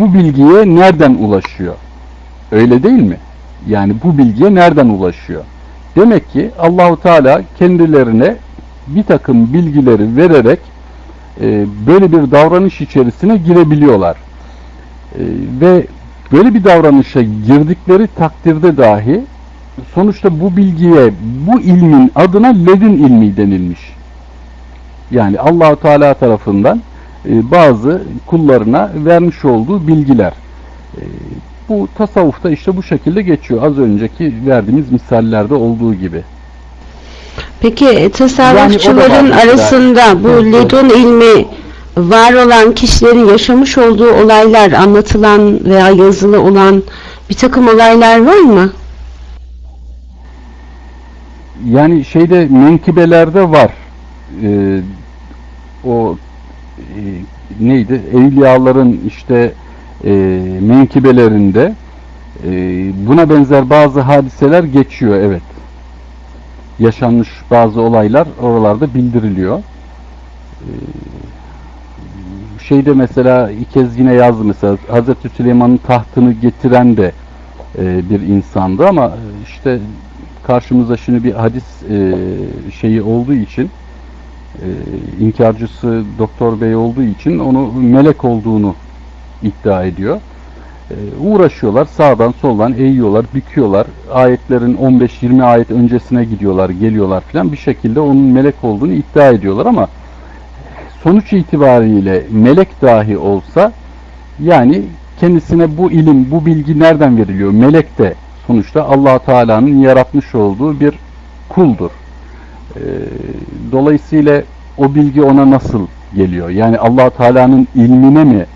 bu bilgiye nereden ulaşıyor? Öyle değil mi? Yani bu bilgiye nereden ulaşıyor? Demek ki Allahu Teala kendilerine bir takım bilgileri vererek e, böyle bir davranış içerisine girebiliyorlar. E, ve böyle bir davranışa girdikleri takdirde dahi sonuçta bu bilgiye, bu ilmin adına ledün ilmi denilmiş. Yani Allahu Teala tarafından e, bazı kullarına vermiş olduğu bilgiler. Bu tasavvufta işte bu şekilde geçiyor. Az önceki verdiğimiz misallerde olduğu gibi. Peki e, tasavvufçuların Yani arasında bu hı. ledun ilmi var olan kişilerin yaşamış olduğu olaylar anlatılan veya yazılı olan bir takım olaylar var mı? Yani şeyde menkibelerde var. Ee, o e, neydi? Evliyaların işte e, menkibelerinde e, buna benzer bazı hadiseler geçiyor evet. Yaşanmış bazı olaylar oralarda bildiriliyor. Ee, şeyde mesela ilk kez yine yazdı mesela Hazreti Süleyman'ın tahtını getiren de e, bir insandı ama işte karşımızda şimdi bir hadis e, şeyi olduğu için e, inkarcısı doktor bey olduğu için onu melek olduğunu iddia ediyor. E, uğraşıyorlar sağdan soldan eğiyorlar, büküyorlar. Ayetlerin 15-20 ayet öncesine gidiyorlar, geliyorlar filan bir şekilde onun melek olduğunu iddia ediyorlar ama sonuç itibariyle melek dahi olsa yani kendisine bu ilim, bu bilgi nereden veriliyor? Melek de sonuçta allah Teala'nın yaratmış olduğu bir kuldur. Ee, dolayısıyla o bilgi ona nasıl geliyor? Yani allah Teala'nın ilmine mi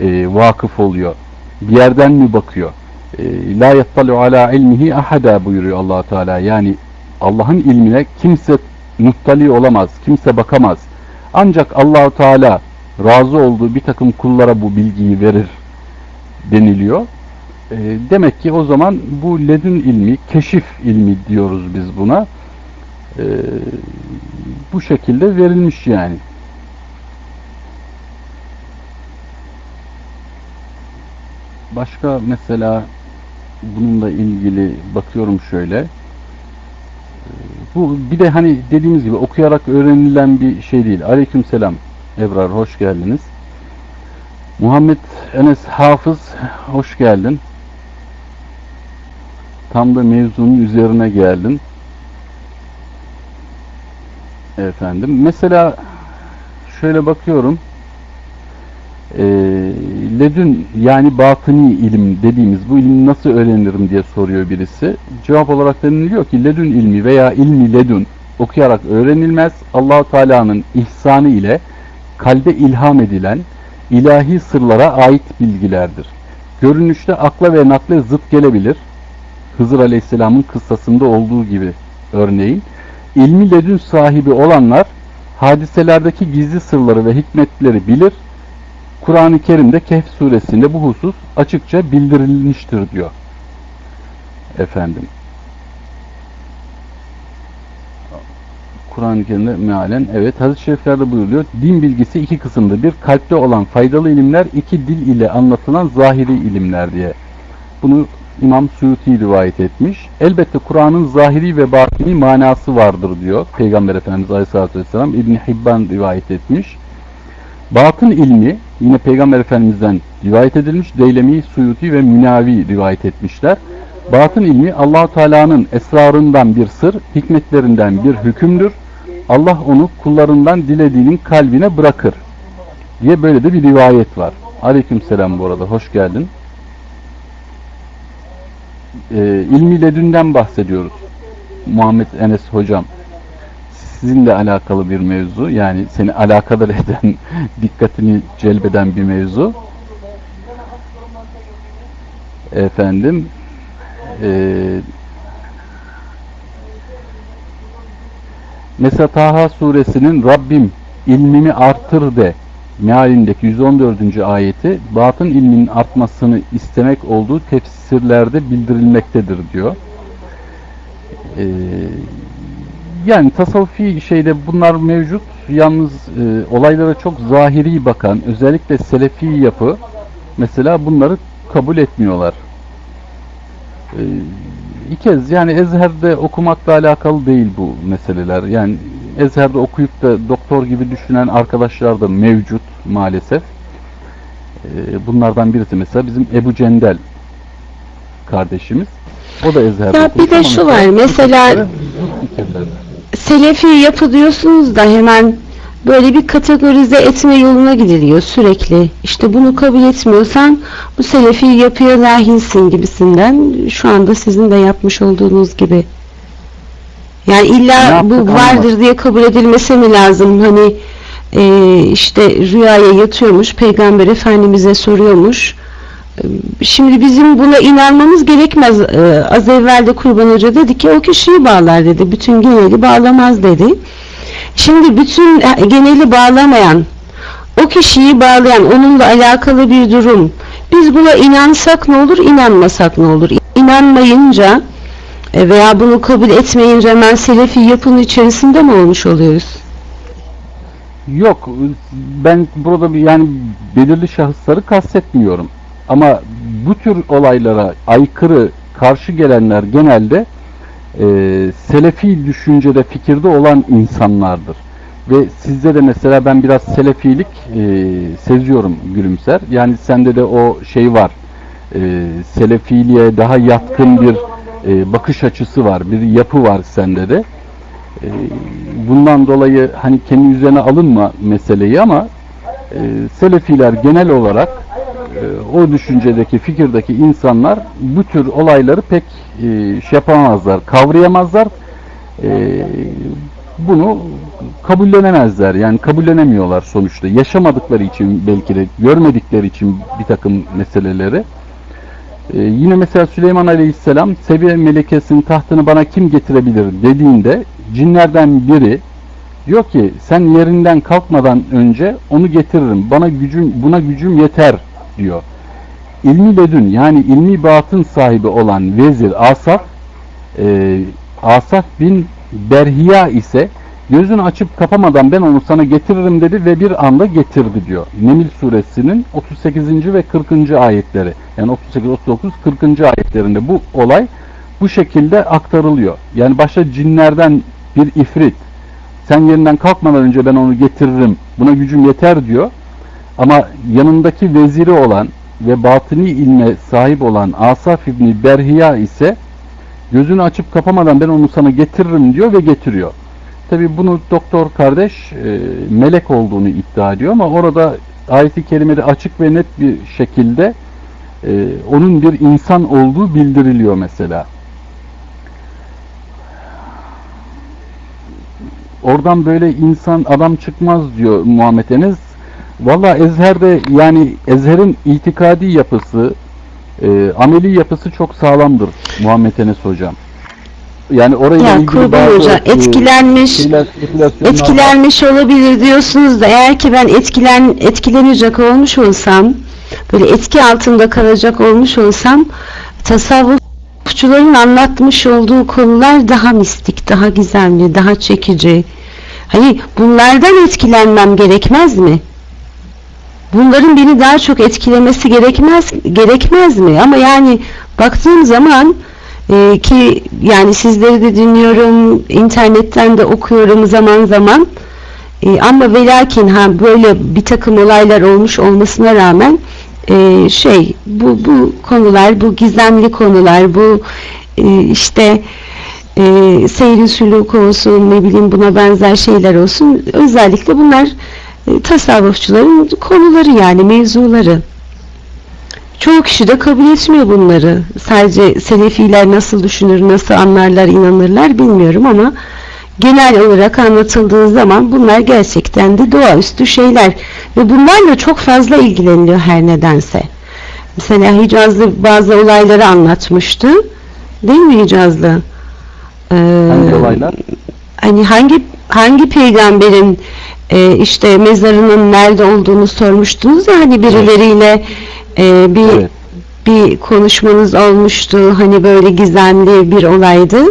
e, vakıf oluyor? Bir yerden mi bakıyor? E, La yattalu ala ilmihi ahada buyuruyor allah Teala. Yani Allah'ın ilmine kimse muttali olamaz, kimse bakamaz. Ancak Allahu Teala razı olduğu bir takım kullara bu bilgiyi verir deniliyor. E, demek ki o zaman bu ledün ilmi, keşif ilmi diyoruz biz buna. E, bu şekilde verilmiş yani. Başka mesela bununla ilgili bakıyorum şöyle. E, bu bir de hani dediğimiz gibi okuyarak öğrenilen bir şey değil. Aleykümselam Ebrar hoş geldiniz. Muhammed Enes Hafız hoş geldin. Tam da mevzunun üzerine geldin. Efendim mesela şöyle bakıyorum. Ee, ledün yani batıni ilim dediğimiz bu ilmi nasıl öğrenirim diye soruyor birisi. Cevap olarak deniliyor ki ledün ilmi veya ilmi ledün okuyarak öğrenilmez. Allahu Teala'nın ihsanı ile kalbe ilham edilen ilahi sırlara ait bilgilerdir. Görünüşte akla ve nakle zıt gelebilir. Hızır Aleyhisselam'ın kıssasında olduğu gibi örneğin. İlmi ledün sahibi olanlar hadiselerdeki gizli sırları ve hikmetleri bilir. Kur'an-ı Kerim'de Kehf suresinde bu husus açıkça bildirilmiştir diyor. Efendim. Kur'an-ı Kerim'de mealen evet hadis-i şeriflerde buyuruyor. Din bilgisi iki kısımda. Bir kalpte olan faydalı ilimler, iki dil ile anlatılan zahiri ilimler diye. Bunu İmam Suyuti rivayet etmiş. Elbette Kur'an'ın zahiri ve batini manası vardır diyor. Peygamber Efendimiz Aleyhisselatü Vesselam İbn Hibban rivayet etmiş. Batın ilmi yine Peygamber Efendimiz'den rivayet edilmiş. Deylemi, Suyuti ve Münavi rivayet etmişler. Batın ilmi Allahu Teala'nın esrarından bir sır, hikmetlerinden bir hükümdür. Allah onu kullarından dilediğinin kalbine bırakır diye böyle de bir rivayet var. Aleykümselam bu arada. Hoş geldin. Ee, ilmi ledünden bahsediyoruz. Muhammed Enes hocam. Sizinle alakalı bir mevzu. Yani seni alakadar eden, dikkatini celbeden bir mevzu. Efendim ee, mesela Taha suresinin Rabbim ilmimi artır de mealindeki 114. ayeti batın ilminin artmasını istemek olduğu tefsirlerde bildirilmektedir diyor. Ee, yani tasavvufi şeyde bunlar mevcut. Yalnız e, olaylara çok zahiri bakan, özellikle selefi yapı mesela bunları kabul etmiyorlar. Ee, bir kez yani Ezher'de okumakla alakalı değil bu meseleler. Yani Ezher'de okuyup da doktor gibi düşünen arkadaşlar da mevcut maalesef. Ee, bunlardan birisi mesela bizim Ebu Cendel kardeşimiz. O da Ezher'de Ya bir de şu var, mesela-. Selefi yapı diyorsunuz da hemen böyle bir kategorize etme yoluna gidiliyor sürekli. İşte bunu kabul etmiyorsan bu selefi yapıya dahilsin gibisinden. Şu anda sizin de yapmış olduğunuz gibi. Yani illa bu ama? vardır diye kabul edilmesi mi lazım? Hani e, işte rüyaya yatıyormuş, Peygamber Efendimiz'e soruyormuş. Şimdi bizim buna inanmamız gerekmez. E, az evvel de Kurban Hoca dedi ki o kişiyi bağlar dedi. Bütün geneli bağlamaz dedi. Şimdi bütün e, geneli bağlamayan, o kişiyi bağlayan, onunla alakalı bir durum. Biz buna inansak ne olur, inanmasak ne olur? İnanmayınca e, veya bunu kabul etmeyince hemen selefi yapının içerisinde mi olmuş oluyoruz? Yok ben burada yani belirli şahısları kastetmiyorum. Ama bu tür olaylara aykırı karşı gelenler genelde e, selefi düşüncede fikirde olan insanlardır. Ve sizde de mesela ben biraz selefilik e, seziyorum gülümser. Yani sende de o şey var. E, selefiliğe daha yatkın bir e, bakış açısı var. Bir yapı var sende de. E, bundan dolayı hani kendi üzerine alınma meseleyi ama e, Selefiler genel olarak o düşüncedeki, fikirdeki insanlar bu tür olayları pek e, şey yapamazlar, kavrayamazlar. E, bunu kabullenemezler. Yani kabullenemiyorlar sonuçta. Yaşamadıkları için belki de görmedikleri için bir takım meseleleri. Ee, yine mesela Süleyman Aleyhisselam Seviye melekesinin tahtını bana kim getirebilir dediğinde cinlerden biri diyor ki sen yerinden kalkmadan önce onu getiririm. Bana gücüm buna gücüm yeter diyor. İlmi ledün yani ilmi batın sahibi olan vezir Asaf e, Asaf bin Berhiya ise gözünü açıp kapamadan ben onu sana getiririm dedi ve bir anda getirdi diyor. Nemil suresinin 38. ve 40. ayetleri. Yani 38, 39, 40. ayetlerinde bu olay bu şekilde aktarılıyor. Yani başta cinlerden bir ifrit sen yerinden kalkmadan önce ben onu getiririm buna gücüm yeter diyor ama yanındaki veziri olan ve batini ilme sahip olan Asaf İbni Berhiya ise gözünü açıp kapamadan ben onu sana getiririm diyor ve getiriyor. Tabi bunu doktor kardeş e, melek olduğunu iddia ediyor ama orada ayeti kerimede açık ve net bir şekilde e, onun bir insan olduğu bildiriliyor mesela. Oradan böyle insan adam çıkmaz diyor Muhammed Enes. Valla Ezher'de yani Ezher'in itikadi yapısı, e, ameli yapısı çok sağlamdır Muhammed Enes hocam. Yani oraya Ya ilgili bazı, hocam e, etkilenmiş spekülasyonlar var. etkilenmiş olabilir diyorsunuz da eğer ki ben etkilen etkilenecek olmuş olsam böyle etki altında kalacak olmuş olsam tasavvufçuların anlatmış olduğu konular daha mistik, daha gizemli, daha çekici. Hani bunlardan etkilenmem gerekmez mi? Bunların beni daha çok etkilemesi gerekmez gerekmez mi? Ama yani baktığım zaman e, ki yani sizleri de dinliyorum, internetten de okuyorum zaman zaman. E, ama ve lakin ha böyle bir takım olaylar olmuş olmasına rağmen e, şey bu bu konular, bu gizemli konular, bu e, işte e, seyri sülük olsun, ne bileyim buna benzer şeyler olsun. Özellikle bunlar tasavvufçuların konuları yani mevzuları. Çoğu kişi de kabul etmiyor bunları. Sadece Selefiler nasıl düşünür, nasıl anlarlar, inanırlar bilmiyorum ama genel olarak anlatıldığı zaman bunlar gerçekten de doğaüstü şeyler ve bunlarla çok fazla ilgileniliyor her nedense. Mesela Hicazlı bazı olayları anlatmıştı. Değil mi Hicazlı? Ee, Hangi olaylar? Hani hangi hangi peygamberin e, işte mezarının nerede olduğunu sormuştunuz ya hani birileriyle e, bir Evet. bir konuşmanız olmuştu. Hani böyle gizemli bir olaydı.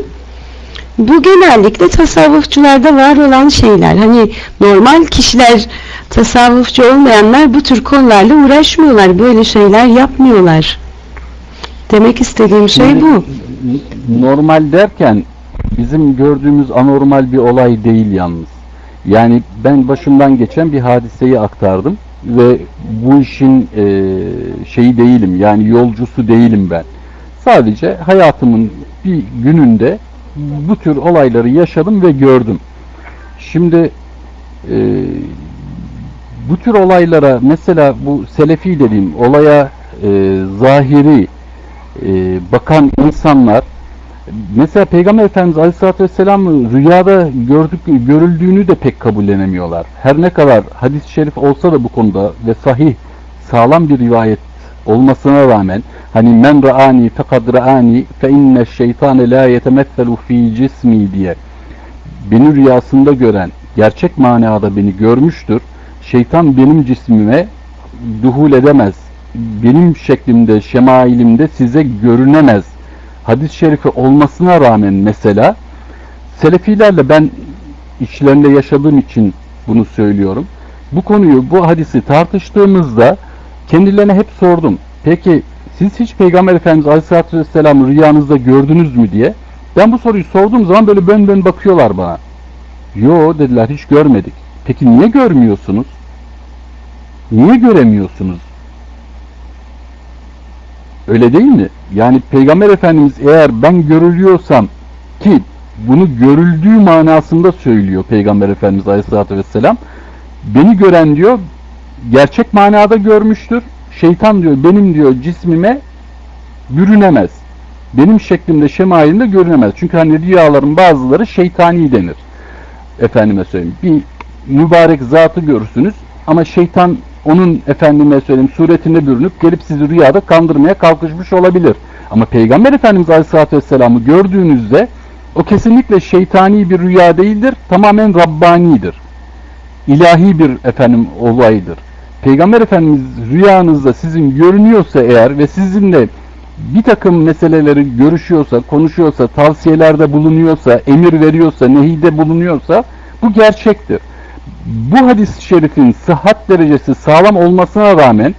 Bu genellikle tasavvufçularda var olan şeyler. Hani normal kişiler, tasavvufçu olmayanlar bu tür konularla uğraşmıyorlar. Böyle şeyler yapmıyorlar. Demek istediğim şey Şimdi bu. Normal derken bizim gördüğümüz anormal bir olay değil yalnız. Yani ben başımdan geçen bir hadiseyi aktardım ve bu işin e, şeyi değilim yani yolcusu değilim ben. Sadece hayatımın bir gününde bu tür olayları yaşadım ve gördüm. Şimdi e, bu tür olaylara mesela bu selefi dediğim olaya e, zahiri e, bakan insanlar mesela Peygamber Efendimiz Aleyhisselatü Vesselam'ı rüyada gördük, görüldüğünü de pek kabullenemiyorlar. Her ne kadar hadis-i şerif olsa da bu konuda ve sahih sağlam bir rivayet olmasına rağmen hani men ra'ani fekad ra'ani fe inne şeytane la yetemethelu fi cismi diye beni rüyasında gören gerçek manada beni görmüştür. Şeytan benim cismime duhul edemez. Benim şeklimde, şemailimde size görünemez. Hadis-i şerifi olmasına rağmen mesela Selefilerle ben içlerinde yaşadığım için bunu söylüyorum. Bu konuyu, bu hadisi tartıştığımızda kendilerine hep sordum. Peki siz hiç Peygamber Efendimiz Aleyhisselatü Vesselam'ı rüyanızda gördünüz mü diye. Ben bu soruyu sorduğum zaman böyle bön bön bakıyorlar bana. Yo dediler hiç görmedik. Peki niye görmüyorsunuz? Niye göremiyorsunuz? Öyle değil mi? Yani Peygamber Efendimiz eğer ben görülüyorsam ki bunu görüldüğü manasında söylüyor Peygamber Efendimiz Aleyhisselatü Vesselam. Beni gören diyor gerçek manada görmüştür. Şeytan diyor benim diyor cismime bürünemez. Benim şeklimde şemailimde görünemez. Çünkü hani rüyaların bazıları şeytani denir. Efendime söyleyeyim. Bir mübarek zatı görürsünüz ama şeytan onun efendime söyleyeyim suretinde bürünüp gelip sizi rüyada kandırmaya kalkışmış olabilir. Ama Peygamber Efendimiz Aleyhisselatü Vesselam'ı gördüğünüzde o kesinlikle şeytani bir rüya değildir. Tamamen Rabbanidir. İlahi bir efendim olaydır. Peygamber Efendimiz rüyanızda sizin görünüyorsa eğer ve sizinle bir takım meseleleri görüşüyorsa, konuşuyorsa, tavsiyelerde bulunuyorsa, emir veriyorsa, nehide bulunuyorsa bu gerçektir. Bu hadis-i şerifin sıhhat derecesi sağlam olmasına rağmen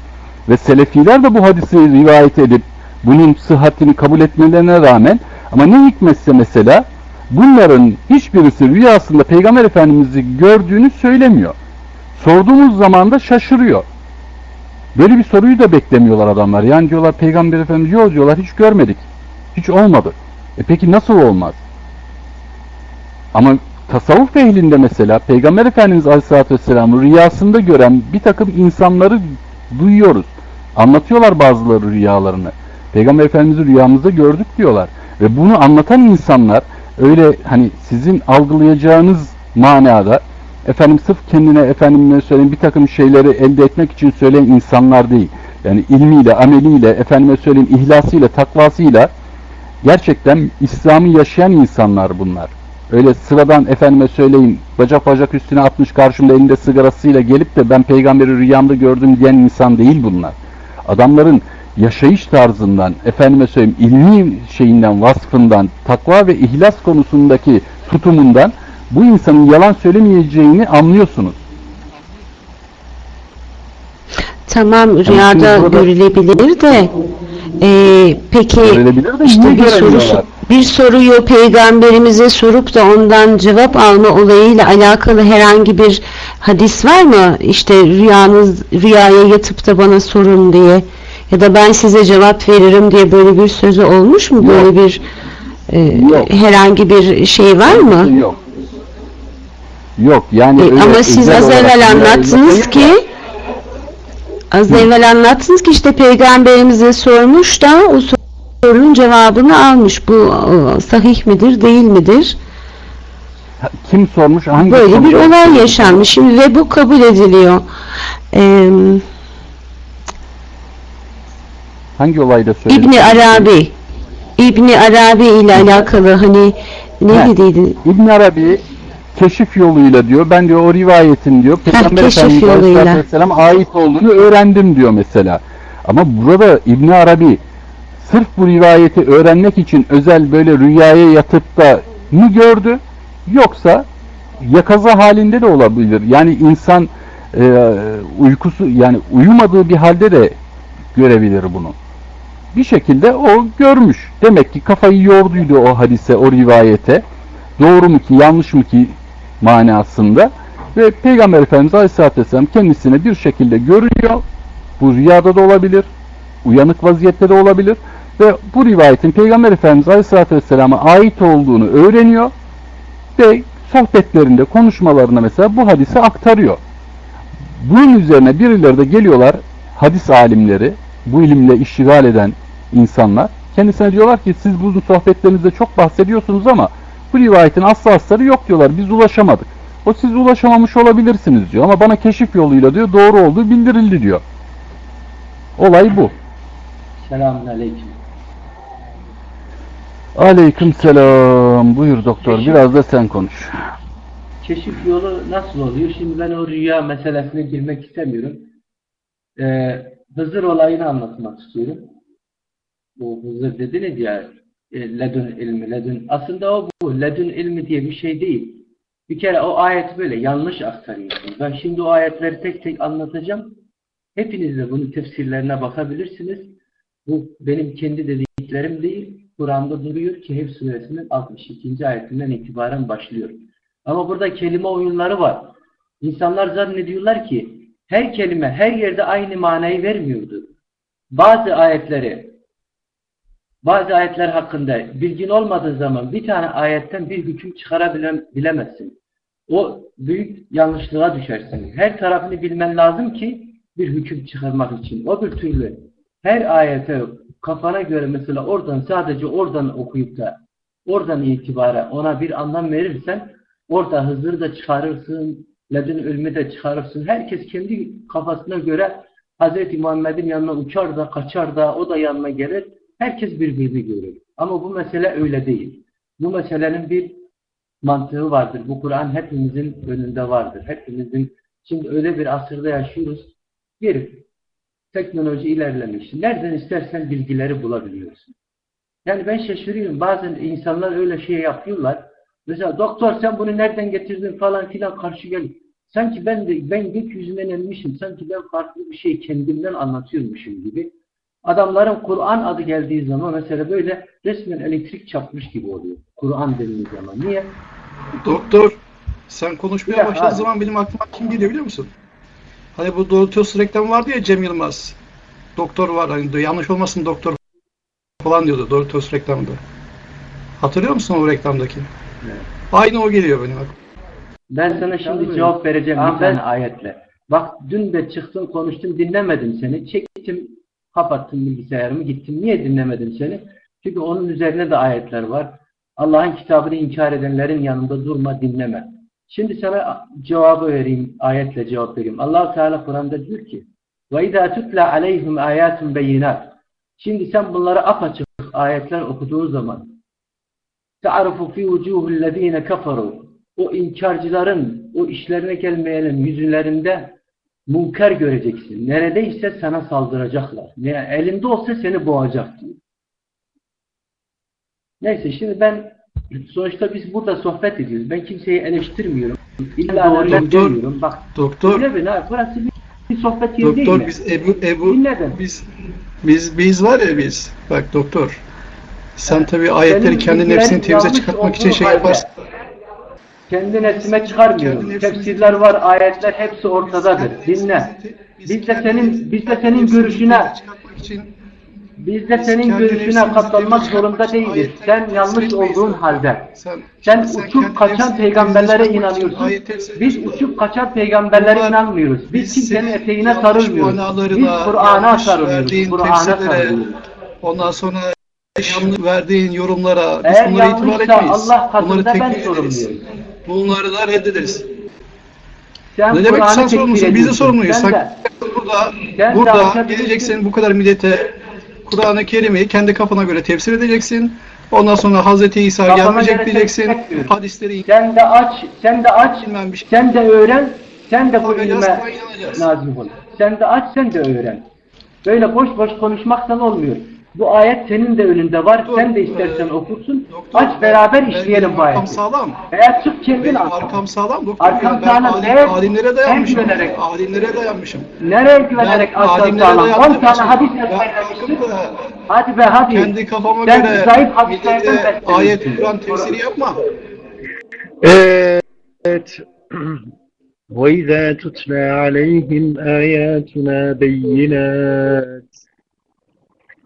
ve Selefiler de bu hadisi rivayet edip bunun sıhhatini kabul etmelerine rağmen ama ne hikmetse mesela Bunların hiçbirisi rüyasında Peygamber Efendimiz'i gördüğünü söylemiyor. Sorduğumuz zaman da şaşırıyor. Böyle bir soruyu da beklemiyorlar adamlar. Yani diyorlar Peygamber Efendimiz yok diyorlar hiç görmedik. Hiç olmadı. E peki nasıl olmaz? Ama tasavvuf ehlinde mesela Peygamber Efendimiz Aleyhisselatü Vesselam'ı rüyasında gören bir takım insanları duyuyoruz. Anlatıyorlar bazıları rüyalarını. Peygamber Efendimiz'i rüyamızda gördük diyorlar. Ve bunu anlatan insanlar öyle hani sizin algılayacağınız manada efendim sırf kendine efendime söyleyeyim bir takım şeyleri elde etmek için söyleyen insanlar değil. Yani ilmiyle, ameliyle, efendime söyleyeyim ihlasıyla, takvasıyla gerçekten İslam'ı yaşayan insanlar bunlar. Öyle sıradan efendime söyleyeyim bacak bacak üstüne atmış karşımda elinde sigarasıyla gelip de ben peygamberi rüyamda gördüm diyen insan değil bunlar. Adamların yaşayış tarzından, efendime söyleyeyim ilmi şeyinden, vasfından, takva ve ihlas konusundaki tutumundan bu insanın yalan söylemeyeceğini anlıyorsunuz. Tamam rüyada burada- görülebilir de e, peki Görülebilir de işte bir, soru? Bir soruyu peygamberimize sorup da ondan cevap alma olayıyla alakalı herhangi bir hadis var mı? İşte rüyanız rüyaya yatıp da bana sorun diye ya da ben size cevap veririm diye böyle bir sözü olmuş mu? Yok. Böyle bir e, Yok. herhangi bir şey var mı? Yok. Yok yani E, ama siz az evvel anlattınız ki az evvel anlattınız ki işte peygamberimize sormuş da o sorunun cevabını almış. Bu e, sahih midir, değil midir? kim sormuş hangi Böyle bir konuda? olay yaşanmış. Şimdi ve bu kabul ediliyor. Ee, Hangi olayda söyledin? İbni Arabi İbni Arabi ile alakalı hani ne He. dediydi? İbn Arabi keşif yoluyla diyor. Ben diyor o rivayetin diyor Peygamber Efendimiz Vesselam ait olduğunu öğrendim diyor mesela. Ama burada İbn Arabi sırf bu rivayeti öğrenmek için özel böyle rüyaya yatıp da mı gördü? Yoksa yakaza halinde de olabilir. Yani insan e, uykusu yani uyumadığı bir halde de görebilir bunu. Bir şekilde o görmüş. Demek ki kafayı yorduydu o hadise, o rivayete. Doğru mu ki, yanlış mı ki manasında. Ve Peygamber Efendimiz Aleyhisselatü Vesselam kendisine bir şekilde görüyor. Bu rüyada da olabilir, uyanık vaziyette de olabilir. Ve bu rivayetin Peygamber Efendimiz Aleyhisselatü Vesselam'a ait olduğunu öğreniyor. Ve sohbetlerinde, konuşmalarında mesela bu hadisi aktarıyor. Bunun üzerine birileri de geliyorlar, hadis alimleri, bu ilimle iştigal eden insanlar. Kendisine diyorlar ki siz bu sohbetlerinizde çok bahsediyorsunuz ama bu rivayetin aslı asları yok diyorlar. Biz ulaşamadık. O siz ulaşamamış olabilirsiniz diyor ama bana keşif yoluyla diyor doğru olduğu bildirildi diyor. Olay bu. Selamünaleyküm. Aleyküm selam. Buyur doktor. Biraz da sen konuş. Keşif yolu nasıl oluyor? Şimdi ben o rüya meselesine girmek istemiyorum. Ee, Hızır olayını anlatmak istiyorum. Bu Hızır dediniz ya e, ledün ilmi, ledün. Aslında o bu. Ledün ilmi diye bir şey değil. Bir kere o ayet böyle yanlış aktarıyorsunuz. Ben şimdi o ayetleri tek tek anlatacağım. Hepiniz de bunun tefsirlerine bakabilirsiniz. Bu benim kendi dediklerim değil. Kur'an'da duruyor ki Kehf suresinin 62. ayetinden itibaren başlıyor. Ama burada kelime oyunları var. İnsanlar zannediyorlar ki her kelime her yerde aynı manayı vermiyordu. Bazı ayetleri bazı ayetler hakkında bilgin olmadığı zaman bir tane ayetten bir hüküm çıkarabilemezsin. O büyük yanlışlığa düşersin. Her tarafını bilmen lazım ki bir hüküm çıkarmak için. O bir türlü her ayete kafana göre mesela oradan sadece oradan okuyup da oradan itibaren ona bir anlam verirsen orada Hızır'ı da çıkarırsın, Ledin Ülmü de çıkarırsın. Herkes kendi kafasına göre Hz. Muhammed'in yanına uçar da kaçar da o da yanına gelir. Herkes birbirini görür. Ama bu mesele öyle değil. Bu meselenin bir mantığı vardır. Bu Kur'an hepimizin önünde vardır. Hepimizin şimdi öyle bir asırda yaşıyoruz. Bir, teknoloji ilerlemiş. Nereden istersen bilgileri bulabiliyorsun. Yani ben şaşırıyorum. Bazen insanlar öyle şey yapıyorlar. Mesela doktor sen bunu nereden getirdin falan filan karşı gel. Sanki ben de ben gökyüzünden inmişim. Sanki ben farklı bir şey kendimden anlatıyormuşum gibi. Adamların Kur'an adı geldiği zaman mesela böyle resmen elektrik çarpmış gibi oluyor. Kur'an dediği zaman. Niye? Doktor sen konuşmaya Ya, başladığın zaman benim aklıma kim geliyor biliyor musun? Hani bu Doritos reklamı vardı ya Cem Yılmaz. Doktor var hani yanlış olmasın doktor falan diyordu Doritos reklamında. Hatırlıyor musun o reklamdaki? Evet. Aynı o geliyor benim aklıma. Ben sana şimdi cevap vereceğim bir tane ayetle. Bak dün de çıktın konuştun dinlemedim seni. Çektim kapattım bilgisayarımı gittim. Niye dinlemedim seni? Çünkü onun üzerine de ayetler var. Allah'ın kitabını inkar edenlerin yanında durma dinleme. Şimdi sana cevabı vereyim. Ayetle cevap vereyim. allah Teala Kur'an'da diyor ki وَاِذَا تُتْلَى عَلَيْهِمْ آيَاتٌ بَيِّنَاتٌ Şimdi sen bunları apaçık ayetler okuduğun zaman تَعْرَفُ فِي وُجُوهُ الَّذ۪ينَ كَفَرُوا O inkarcıların, o işlerine gelmeyenin yüzlerinde münker göreceksin. Neredeyse sana saldıracaklar. Ne, elinde olsa seni boğacak diyor. Neyse şimdi ben sonuçta biz burada sohbet ediyoruz. Ben kimseyi eleştirmiyorum. İlla Doğru, doktor. demiyorum. Bak Doktor, dinle beni abi. Burası bir, bir sohbet yeri değil doktor mi? biz Ebu Ebu Dinle beni. biz biz biz var ya biz. Bak doktor. Sen Evet. tabii ayetleri Senin kendi nefsini temize çıkartmak için şey yaparsın. Kendi nefsime çıkarmıyorum. Tefsirler var, ayetler hepsi ortadadır. Dinle. Biz de senin biz de senin görüşüne için biz de senin görüşüne katlanmak zorunda değiliz. Sen yanlış olduğun halde. sen uçup kaçan peygamberlere inanıyorsun. Biz uçup kaçan peygamberlere inanmıyoruz. Biz kimsenin senin eteğine sarılmıyoruz. Biz Kur'an'a sarılıyoruz. Kur'an'a sarılıyoruz. Ondan sonra yanlış verdiğin yorumlara biz bunlara itibar etmeyiz. Allah Bunları katında ben sorumluyum. Bunları da reddederiz. Sen Ne demek sen sorumlusun? Biz de sorumluyuz. Sen Sen burada, Sen burada geleceksin bu kadar millete Kur'an-ı Kerim'i kendi kafana göre tefsir edeceksin. Ondan sonra Hazreti İsa Kafama gelmeyecek diyeceksin. Hadisleri Sen de aç, sen de aç, şey. sen de öğren, sen de bu ilme nazım ol. Sen de aç, sen de öğren. Böyle boş boş konuşmaktan olmuyor. Bu ayet senin de önünde var. Dur, sen de istersen e, okursun. Doktor, aç beraber ben- işleyelim benim bu arkam ayeti. sağlam. Veya çık kendin Benim al. arkam sağlam doktor. Arkam ya. Ben sağlam, alim- evet. alimlere Sen dayanmışım. güvenerek. Alimlere dayanmışım. Nereye güvenerek Ben arkam alimlere sağlam? 10 dayanmışım. tane hadis Ben ezberlemişsin. kalkıp da Hadi be hadi. kendi kafama Sen göre zayıf hadislerden millete beslenirsin. ayet Kur'an tefsiri yapma. Evet. وَإِذَا تُتْلَى عَلَيْهِمْ آيَاتُنَا بَيِّنَاتٍ Aynen.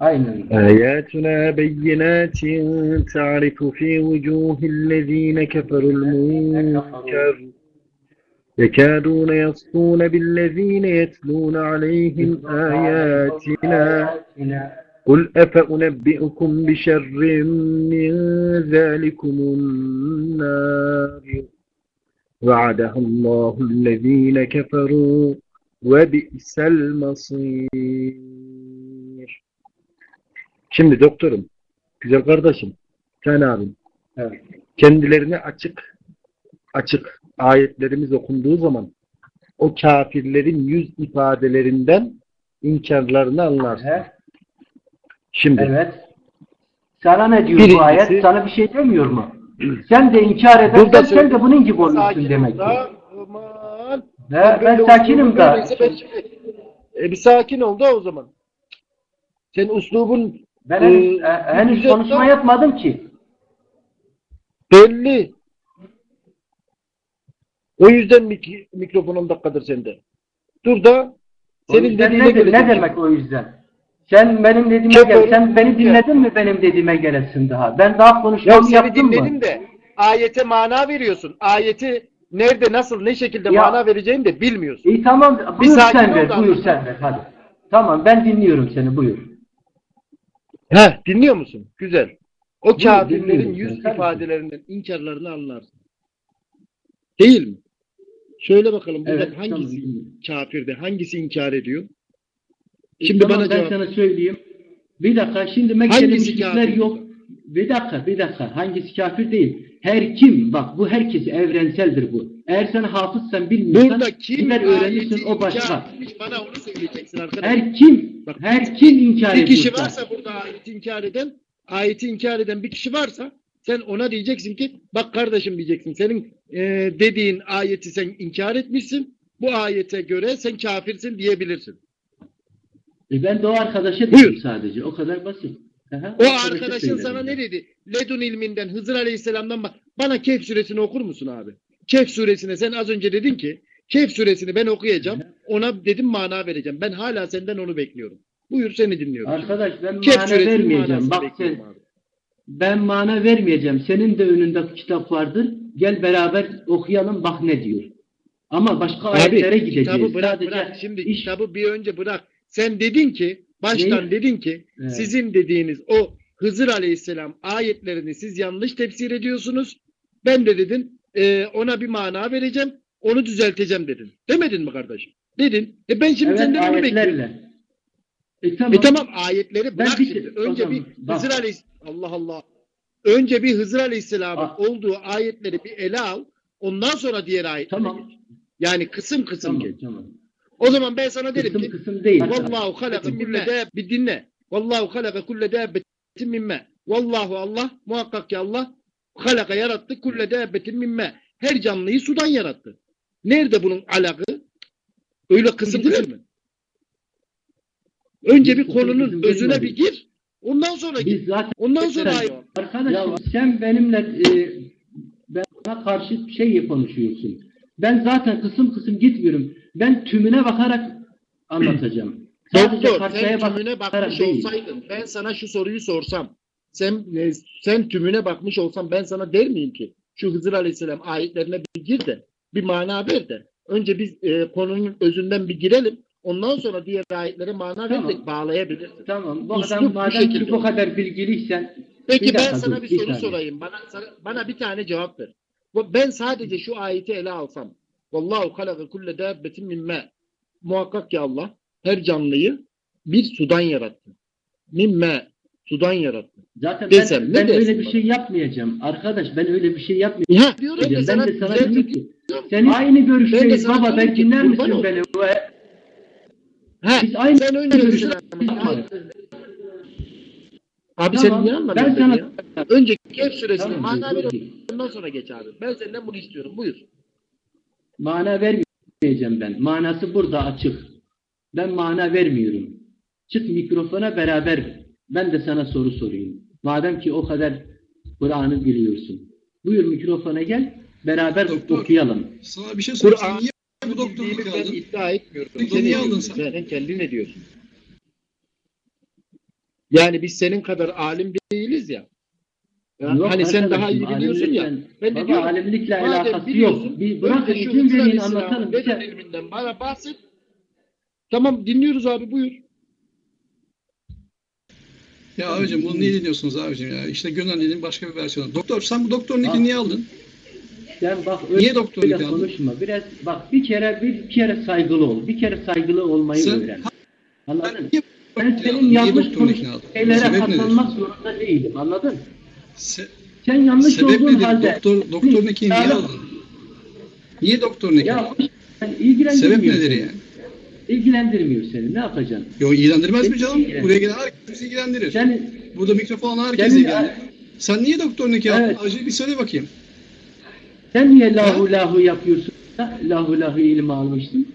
آياتنا بينات تعرف في وجوه الذين كفروا المنكر. يكادون يسطون بالذين يتلون عليهم آياتنا. قل أفأنبئكم بشر من ذلكم النار؟ وعدها الله الذين كفروا وبئس المصير. Şimdi doktorum, güzel kardeşim, sen abim, Evet. kendilerine açık, açık ayetlerimiz okunduğu zaman o kafirlerin yüz ifadelerinden inkarlarını anlarsın. He? Şimdi Evet. Sana ne diyor Birincisi- bu ayet? Sana bir şey demiyor mu? Sen de inkar edersen Burada sen de bunun gibi olmuşsun demek ki. aman, ben böyle sakinim da. ben E, bir sakin ol da o zaman. Sen uslubun Ben Ee, henüz, e, henüz güzel- konuşma yapmadım ki. belli. O yüzden mik mikrofon 10 dakikadır sende. Dur da senin dediğine ne, geleceğim. ne demek o yüzden? Sen benim dediğime Çok gel. Sen beni dinledin mi benim dediğime gelesin daha? Ben daha Ya konuşmamı seni yaptım mı? dinledim de ayete mana veriyorsun. Ayeti nerede, nasıl, ne şekilde Ya- mana vereceğini de bilmiyorsun. İyi tamam. Buyur sen ver. Buyur sen ver. Hadi. Tamam ben dinliyorum seni. Buyur. He, dinliyor musun? Güzel. O kafirlerin yüz ifadelerinden inkarlarını anlarsın. Değil mi? Söyle bakalım burada Evet, hangisi tamam. kafirde, hangisi inkar ediyor? E, Şimdi tamam, bana ben cevap sana söyleyeyim. Bir dakika şimdi Hangisi müşrikler yok. Bir dakika bir dakika hangisi kafir değil. Her kim bak bu herkes evrenseldir bu. Eğer sen hafızsan bilmiyorsan Burada kim gider öğrenirsin o başka. bana onu söyleyeceksin. Her kim Bak, her kim inkar bir kişi ediyorsa. varsa burada ayeti inkar eden, ayeti inkar eden bir kişi varsa sen ona diyeceksin ki bak kardeşim diyeceksin senin e, dediğin ayeti sen inkar etmişsin. Bu ayete göre sen kafirsin diyebilirsin. E ben de o arkadaşa dedim sadece. O kadar basit. Aha, O arkadaşın sana ne dedi? Ledun ilminden Hızır Aleyhisselam'dan bak. Bana Kehf suresini okur musun abi? Kehf suresine sen az önce dedin ki Kehf suresini ben okuyacağım. Ona dedim mana vereceğim. Ben hala senden onu bekliyorum. Buyur seni dinliyorum. Arkadaş ben Kehf mana vermeyeceğim. Bak sen, ben mana vermeyeceğim. Senin de önünde kitap vardır. Gel beraber okuyalım bak ne diyor. Ama başka ayetlere Abi gideceğiz. kitabı bırak Sadece bırak. Şimdi iş- kitabı bir önce bırak. Sen dedin ki baştan Neyi? dedin ki Evet. sizin dediğiniz o Hızır Aleyhisselam ayetlerini siz yanlış tefsir ediyorsunuz. Ben de dedin e, ona bir mana vereceğim. Onu düzelteceğim dedin. Demedin mi kardeşim? Dedin. E ben şimdi evet, senden onu bekliyorum. ayetlerle. E tamam. E tamam ayetleri bırak bir- şimdi. Önce bir. Hızır Aleyhisselam Allah Allah. Önce bir Hızır Aleyhisselam'ın Ah. olduğu ayetleri bir ele al. Ondan sonra diğer ayetlere Tamam. geç. Yani kısım kısım Tamam, geç. tamam. O zaman ben sana derim Kısım ki kısım değil. Vallahu halaka kulle de bir dinle. Vallahu halaka kulle dabbetin mimme. Vallahu Allah muhakkak ki Allah halaka yarattı kulle dabbetin mimme. Her canlıyı sudan yarattı. Nerede bunun alakı? Öyle kısım kısım mı? Önce bir konunun özüne bir gir. Ondan sonra gir. Biz zaten Ondan sonra ayet. Arkadaşım sen benimle e, bana karşı şey konuşuyorsun. Ben zaten kısım kısım gitmiyorum. Ben tümüne bakarak anlatacağım. Sadece Doktor parçaya sen tümüne bakmış değil. olsaydın ben sana şu soruyu sorsam sen e, sen tümüne bakmış olsam ben sana der miyim ki şu Hızır Aleyhisselam ayetlerine bir gir de bir mana ver de önce biz e, konunun özünden bir girelim ondan sonra diğer ayetlere mana Tamam. verdik bağlayabilirsin. Tamam. Bu Üslup adam madem ki bu kadar bilgiliysen Peki Bir ben dakika, sana dur, bir bir soru saniye. sorayım. Bana sana- bana bir tane cevap ver. Ben sadece şu ayeti ele alsam. Vallahu halaka kulle dabbetin min ma. Muhakkak ki Allah her canlıyı bir sudan yarattı. Min ma. Sudan yarattı. zaten Desem, ben, ne ben dersin öyle bir bana? şey yapmayacağım. Arkadaş ben öyle bir şey yapmayacağım. Ya diyorum ki ben sana de sana dedim ki senin aynı görüşteyiz baba diyorum ben dinler misin ol. beni? Ve Ha, Biz aynı sen görüşte- görüşürüz. Abi Tamam, sen niye anlamıyorsun ben sana- ya? Önce Kehf suresine Tamam, mana ver ondan sonra geç abi. Ben senden bunu istiyorum. Buyur. Mana vermeyeceğim ben. Manası burada açık. Ben mana vermiyorum. Çık mikrofona beraber ben de sana soru sorayım. Madem ki o kadar Kur'an'ı biliyorsun. Buyur mikrofona gel. Beraber Doktor. okuyalım. Sana bir şey sorayım. Niye bu doktorluk aldın? iddia etmiyorum. Peki Sen niye aldın sen? Sen kendin ne diyorsun? Yani biz senin kadar alim değiliz ya. Ya Yok hani sen daha iyi biliyorsun ya. alimlikle- Ben de baba diyorum, alimlikle alakası yok. Bir Hızır verin Aleyhisselam'ın anlatalım. Beden ilminden bana bahset. Tamam dinliyoruz abi buyur. Ya abicim bunu niye dinliyorsunuz abicim ya? İşte Gönenli'nin başka bir versiyonu. Doktor sen bu doktorun Ha. nikini niye aldın? Sen bak öyle, Niye doktorluk öyle aldın? konuşma. Biraz bak bir kere bir, bir kere saygılı ol. Bir kere saygılı olmayı Sen- öğren. Anladın? Ben niye Ben senin aldın? Yanlış doktorluk konuş ikna aldın? şeylere katlanmak zorunda değilim. Anladın? Se- Sen yanlış sebep olduğun nedir? halde Doktor, doktor nikini niye aldın? Niye doktor yani ilgilendirmiyor. Sebep nedir yani? İlgilendirmiyor seni. Ne yapacaksın? Yo ilgilendirmez mi canım? ilgilendirir. Buraya gelen herkes ilgilendirir. Sen Burada mikrofon alan herkes Senin- ilgilendirir. Sen niye doktor nikini aldın? Evet. Acil bir söyle bakayım. sen niye lahu lahu yapıyorsun? Lahu lahu ilmi almıştın.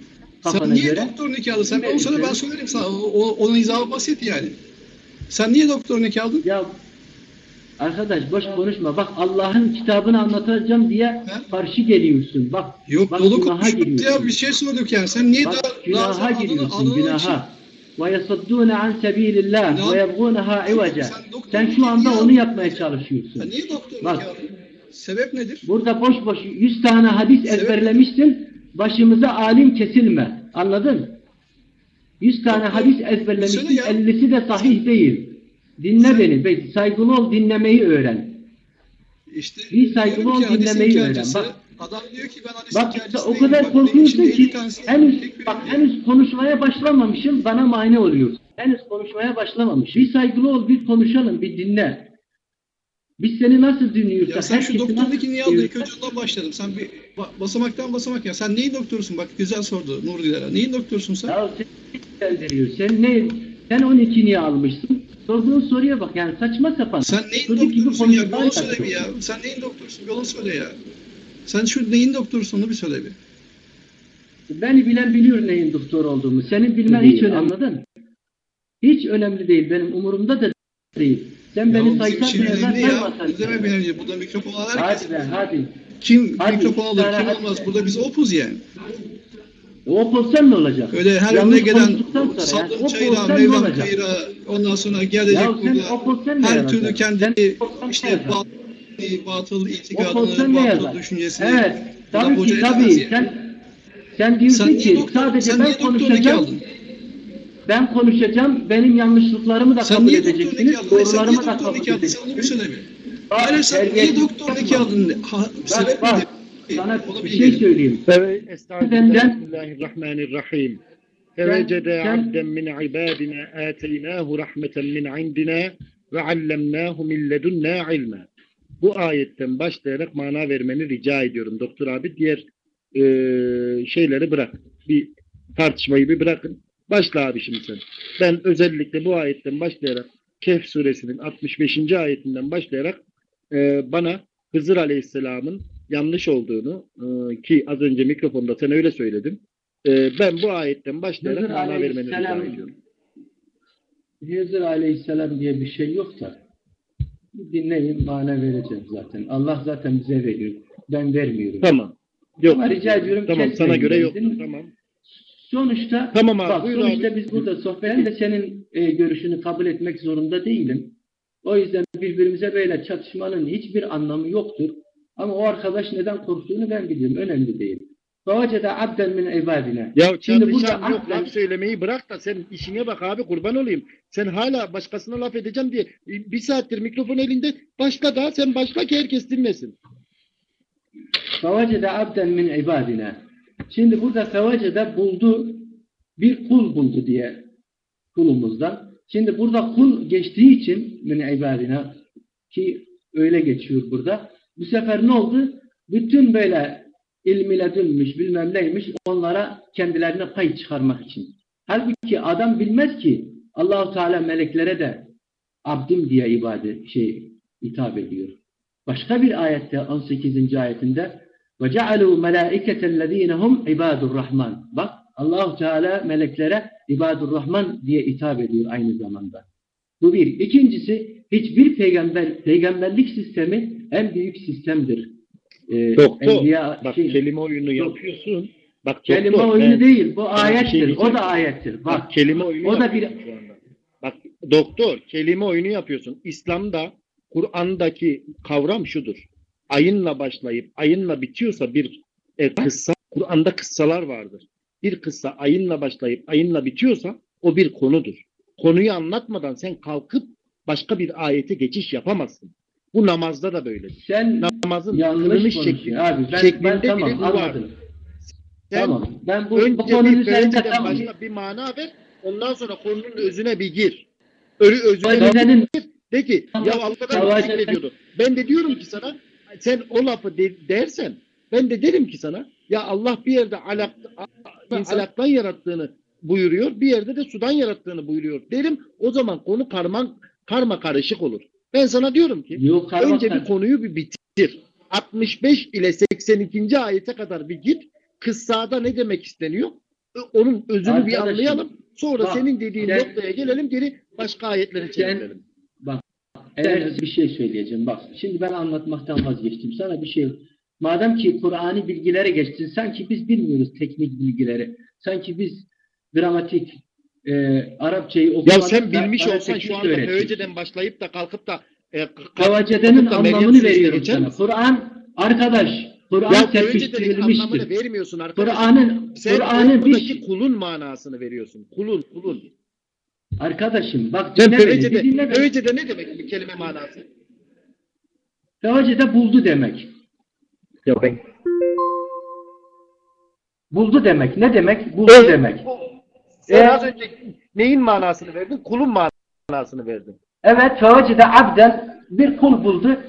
Kafana Sen niye göre. doktor nikahı aldın? Sen onu söyle ben söylerim sana. O, onun izahı basit yani. Sen niye doktor nikahı aldın? Ya arkadaş boş konuşma. Bak Allah'ın kitabını anlatacağım diye karşı geliyorsun. Bak Yok bak, dolu günaha konuşuyoruz ya giriyorsun. bir şey sorduk yani. Sen niye Bak daha günaha daha giriyorsun adını günaha. Ve yasuddûne an sebîlillâh Günah- ve yebgûneha ivaca. Sen şu anda onu yapmaya çalışıyorsun. Sen niye doktor Bak. Sebep nedir? Burada boş boş 100 tane hadis Sebep- ezberlemişsin. Başımıza alim kesilme. Anladın? 100 tane Doktor, hadis ya. 50'si de sahih değil. Dinle Sen- beni. Be- Saygılı ol dinlemeyi öğren. İşte Bir saygılı ol, dinlemeyi öğren. Bak- adam diyor ki ben hadisin Bak o kadar Bak, korkuyorsun ki 50 tanesi var, henüz bak diyor. henüz konuşmaya başlamamışım bana mani oluyorsun. Henüz konuşmaya başlamamışım. Bir saygılı ol bir konuşalım bir dinle. Biz seni nasıl dinliyorsak Ya sen şu nasıl niye aldın? İlk önce ondan başladım. Sen bir ba- basamaktan basamak ya. Sen neyin doktorusun? Bak güzel sordu Nur Dilara. Neyin doktorsun sen? Ya ilgilendiriyor? Sen ne? Sen 12 niye almışsın? Sorduğun soruya bak yani saçma sapan. Sen neyin Çocuk gibi doktorusun ya? Bir onu söyle bir yapıyorsun. ya. Sen neyin doktorusun? Bir onu söyle ya. Sen şu neyin doktorusun onu bir söyle bir. Beni bilen biliyor neyin doktor olduğumu. Senin bilmen hiç önemli anladın? Hiç önemli değil. Benim umurumda da değil. Sen beni Ya bizim saysan önemli ya. saymasan. Ne demek önemli? Burada mikrofon alan herkes. Hadi be hadi. Kim Hadi, mikrofon alır, hadi, kim hadi. olmaz? Burada biz opuz yani. O pozisyon ne olacak? Öyle her Yanlış önüne gelen sonra yani Çayır'a, olacak? Kayır'a ondan sonra gelecek Ya sen burada her türlü kendi Sen o pozisyon işte batıl, batıl itikadını, batıl düşüncesini Evet. Tabii ki tabii. yani. Sen sen diyorsun Sen niye ki doktor, sadece sen ben niye doktorluk konuşacağım. aldın? Ben konuşacağım. Benim yanlışlıklarımı da Sen kabul niye doktorluk edeceksiniz. aldın? Sen niye Doğrularımı da kabul doktorluk aldın? Sen edeceksiniz. söyle bir. Bak, Hayır sen niye doktorluk aldın? Bak bak sana bir şey söyleyeyim. Estağfirullah. Fevecede abden min ibadina ateynahu rahmeten min indina ve allemnahu min ledunna ilme. Bu ayetten başlayarak mana vermeni rica ediyorum doktor abi. Diğer e, şeyleri bırak. Bir tartışmayı bir bırakın. Başla abi şimdi sen. Ben özellikle bu ayetten başlayarak Kehf suresinin 65. ayetinden başlayarak e, bana Hızır Aleyhisselam'ın yanlış olduğunu eee, ki az önce mikrofonda sen öyle söyledin. Eee, ben bu ayetten başlayarak mana vermeni rica ediyorum. Hızır Aleyhisselam diye bir şey yok da dinleyin mana vereceğim zaten. Allah zaten bize veriyor. Ben vermiyorum. Tamam. Yok. Ama rica ediyorum Tamam sana göre yok. Tamam. Sonuçta Tamam abi, bak, sonuçta abi. biz burada sohbet ben de senin e, görüşünü kabul etmek zorunda değilim. O yüzden birbirimize böyle çatışmanın hiçbir anlamı yoktur. Ama o arkadaş neden korktuğunu ben biliyorum. Önemli değil. Fevacede abden min ibadine. Ya Şimdi burada yok aklen- laf söylemeyi bırak da sen işine bak abi kurban olayım. Sen hala başkasına laf edeceğim diye bir saattir mikrofon elinde başla da sen başla ki herkes dinlesin. Fevacede abden min ibadine. Şimdi burada fevacede buldu, bir kul buldu diye kulumuzdan. Şimdi burada kul geçtiği için min ibadine ki öyle geçiyor burada. Bu sefer ne oldu? Bütün böyle ilmile dönmüş bilmem neymiş onlara kendilerine pay çıkarmak için. Halbuki adam bilmez ki Allahu Teala meleklere de abdim diye ibadet şey hitap ediyor. Başka bir ayette 18. ayetinde ve cealu melaiketellezine hum ibadur rahman. Bak Allahu Teala meleklere ibadur rahman diye hitap ediyor aynı zamanda. Bu bir. İkincisi hiçbir peygamber peygamberlik sistemi en büyük sistemdir. Ee, Doktor enbiya- bak şey- kelime oyunu yapıyorsun. Bak kelime doktor, oyunu ben- değil. Bu şey ayettir. o da ayettir. Bak, Bak kelime oyunu o da bir-. Bak doktor kelime oyunu yapıyorsun. İslam'da Kur'an'daki kavram şudur. Ayınla başlayıp ayınla bitiyorsa bir e, kıssa Kur'an'da kıssalar vardır. Bir kıssa ayınla başlayıp ayınla bitiyorsa o bir konudur. Konuyu anlatmadan sen kalkıp başka bir ayete geçiş yapamazsın. Bu namazda da böyledir. sen Namazın yanlış şekli, abi. Ben, şeklinde ben tamam bile bu vardır. anladım. Sen tamam. Ben bu, Önce bu konunun bir üzerinde tamam. bir mana ver. Ondan sonra konunun özüne bir gir. Ölü özüne Savaşe'nin de ki ya Allah'tan Savaşe'nin- zikrediyordu. Ben de diyorum ki sana sen o lafı de- dersen ben de derim ki sana ya Allah bir yerde alak, a- alaktan yarattığını buyuruyor. Bir yerde de sudan yarattığını buyuruyor. Derim o zaman konu karman, karma karışık olur. Ben sana diyorum ki yok önce bir konuyu bir bitir. 65 ile 82. ayete kadar bir git. Kıssada ne demek isteniyor? Ö- Onun özünü bir Arkadaşım, anlayalım. Sonra bak, senin dediğin sen- noktaya gelelim geri başka ayetlere çevirelim. Eğer bir şey söyleyeceğim bak. Şimdi ben anlatmaktan vazgeçtim. Sana bir şey Madem ki Kur'an'ı bilgilere geçtin, sanki biz bilmiyoruz teknik bilgileri. Sanki biz dramatik, e, Arapçayı Ya okumadık sen bilmiş olsan şu anda. Fevce'den başlayıp da kalkıp da e, Kavacede'nin anlamını veriyorum sana. Kur'an, arkadaş, Kur'an Ya anlamını vermiyorsun arkadaş. Kur'an'ın Sen Kur'an'ın bir kulun manasını veriyorsun. Kulun, kulun. arkadaşım bak dinle beni, Fevce'de, dinle beni. Fevce'de ne demek bir kelime manası? Kavacede buldu demek. Ya ben Buldu demek. Ne demek? Buldu Evet, demek. Sen Ee, az önce neyin manasını verdin? Kulun manasını verdin. Evet, Fevacide abden bir kul buldu.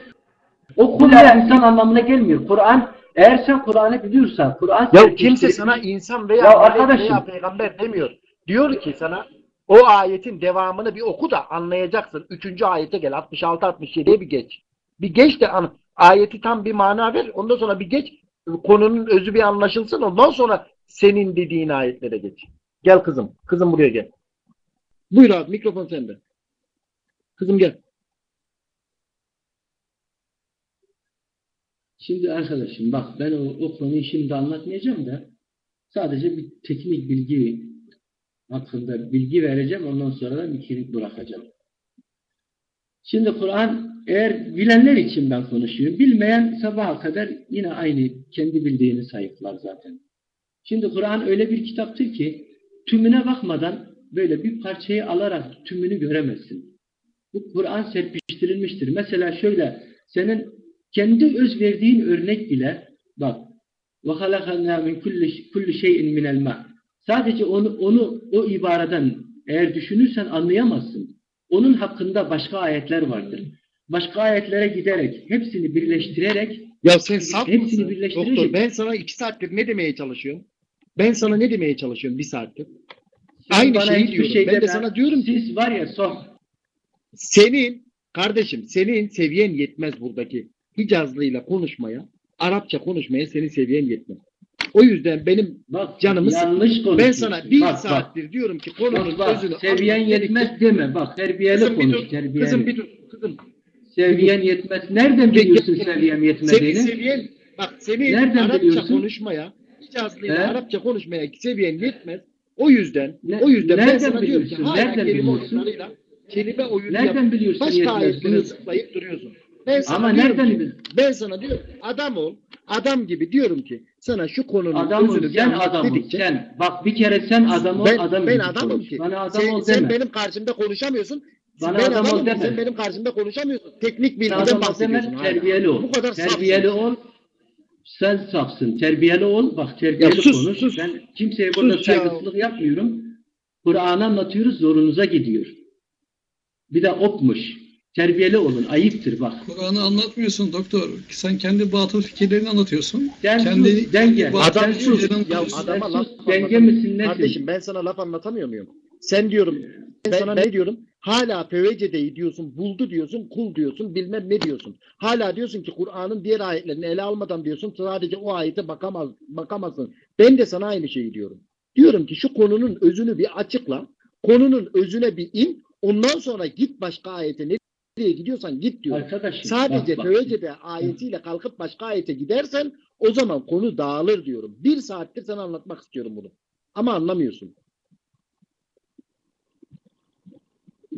O kul da insan anlamına gelmiyor. Kur'an, eğer sen Kur'an'ı biliyorsan, Kur'an Ya kimse sana insan veya Ya arkadaşım. veya peygamber demiyor. Diyor ki sana o ayetin devamını bir oku da anlayacaksın. Üçüncü ayete gel. 66-67'ye bir geç. Bir geç de an, ayeti tam bir mana ver. Ondan sonra bir geç. Konunun özü bir anlaşılsın. Ondan sonra senin dediğin ayetlere geç. Gel kızım. Kızım buraya gel. Buyur abi mikrofon sende. Kızım gel. Şimdi arkadaşım bak ben o, o konuyu şimdi anlatmayacağım da sadece bir teknik bilgi hakkında bilgi vereceğim ondan sonra da bir bırakacağım. Şimdi Kur'an eğer bilenler için ben konuşuyorum. Bilmeyen sabaha kadar yine aynı kendi bildiğini sayıklar zaten. Şimdi Kur'an öyle bir kitaptır ki tümüne bakmadan böyle bir parçayı alarak tümünü göremezsin. Bu Kur'an serpiştirilmiştir. Mesela şöyle senin kendi öz verdiğin örnek bile bak min kulli kulli şeyin min elma. Sadece onu onu o ibareden eğer düşünürsen anlayamazsın. Onun hakkında başka ayetler vardır. Başka ayetlere giderek hepsini birleştirerek Ya sen Hepsini mısın? birleştirecek. Doktor ben sana iki saattir ne demeye çalışıyorum? Ben sana ne demeye çalışıyorum bir saattir? sen Aynı şeyi diyorum. şey Ben de deme. sana diyorum ki siz var ya son senin kardeşim senin seviyen yetmez buradaki Hicazlıyla konuşmaya, Arapça konuşmaya senin seviyen yetmez. O yüzden benim bak Canımı yanlış ben sana bir Bak, bak. saattir diyorum ki konunun Bak, bak, özünü seviyen yetmez deme. Bak terbiyeli Kızım konuş. dur. Terbiyeli. Kızım bir dur. Kızım. Seviyen yetmez. Nereden biliyorsun seviyem yetmediğini? seviyen bak senin Nereden Arapça biliyorsun? konuşmaya, Hicazlıyla He? Arapça konuşmaya seviyen yetmez. O yüzden Ne- o yüzden ben sana diyorum ki biliyorsun? Nereden biliyorsun? kelime oyunu Nereden yap. biliyorsun Başka ayetleri zıplayıp duruyorsun. Ben sana Ama nereden ki, bil- ben sana diyorum adam ol, adam gibi diyorum ki sana şu konunun Adamım özünü sen adamım dedikçe sen. Bak bir kere sen adam ol ben, adam ben adamım konuş. ki. Bana adam sen, ol sen deme. benim karşımda konuşamıyorsun. Bana ben adam ol deme. sen benim karşımda konuşamıyorsun. Teknik Sen bilgiden adam ol deme bahsediyorsun. hala. terbiyeli ol. Bu kadar terbiyeli ol. Sen safsın. Terbiyeli ol. Bak terbiyeli Ya sus, konuş. sus. Ben kimseye burada Sus ya. saygısızlık yapmıyorum. Kur'an'ı anlatıyoruz zorunuza gidiyor. Bir de opmuş. Terbiyeli olun. Ayıptır bak. Kur'an'ı anlatmıyorsun doktor. Sen kendi batıl fikirlerini anlatıyorsun. Sen kendi denge. batıl Adam sus. Ya adama laf denge misin, nesin? Kardeşim ben sana laf anlatamıyor muyum? Sen diyorum ben, sana ne diyorum? Hala PVC'deyi diyorsun, buldu diyorsun, kul diyorsun, bilmem ne diyorsun. Hala diyorsun ki Kur'an'ın diğer ayetlerini ele almadan diyorsun sadece o ayete bakamaz, bakamazsın. Ben de sana aynı şeyi diyorum. Diyorum ki şu konunun özünü bir açıkla, konunun özüne bir in, ondan sonra git başka ayete nereye gidiyorsan git diyorum. Arkadaşım. Sadece. PVC'de ayetiyle kalkıp başka ayete gidersen o zaman konu dağılır diyorum. Bir saattir sana anlatmak istiyorum bunu. Ama anlamıyorsun.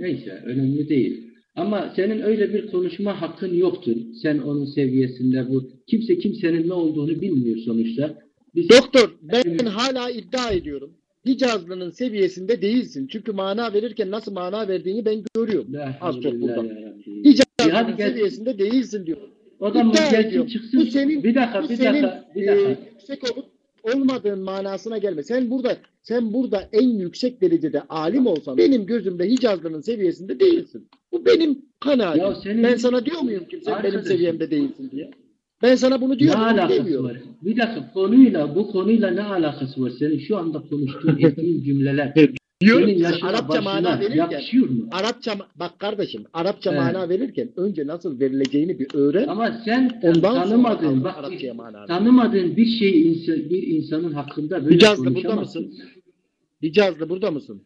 Neyse önemli değil. Ama senin öyle bir konuşma hakkın yoktur. Sen onun seviyesinde bu. Kimse kimsenin ne olduğunu bilmiyor sonuçta. Biz Doktor ben hala iddia ediyorum. Hicazlı'nın seviyesinde değilsin. Çünkü mana verirken nasıl mana verdiğini ben görüyorum. Az çok havle burada. ya Rabbi. Ya Hicazlı'nın seviyesinde değilsin diyorum. O İddia gelsin ediyorum. çıksın. Bu senin, bir dakika, bir dakika, bir e, dakika. yüksek olup olmadığın manasına gelme. Sen burada sen burada en yüksek derecede alim olsan benim gözümde Hicazlı'nın seviyesinde değilsin. Bu benim kanaatim. Ya senin- Ben sana diyor muyum ki sen benim seviyemde değilsin diye? Ben sana bunu ne diyorum alakası demiyorum. var? Bir dakika konuyla bu konuyla ne alakası var? Senin şu anda konuştuğun ettiğin cümleler Yaşına Arapça mana verirken? Arapça bak kardeşim Arapça Evet. mana verirken önce nasıl verileceğini bir öğren. Ama sen Ondan kalk bak, Arapçaya mana tanımadığın bir şey insan, bir insanın hakkında böyle Hicazlı burada mısın? Hicazlı burada mısın?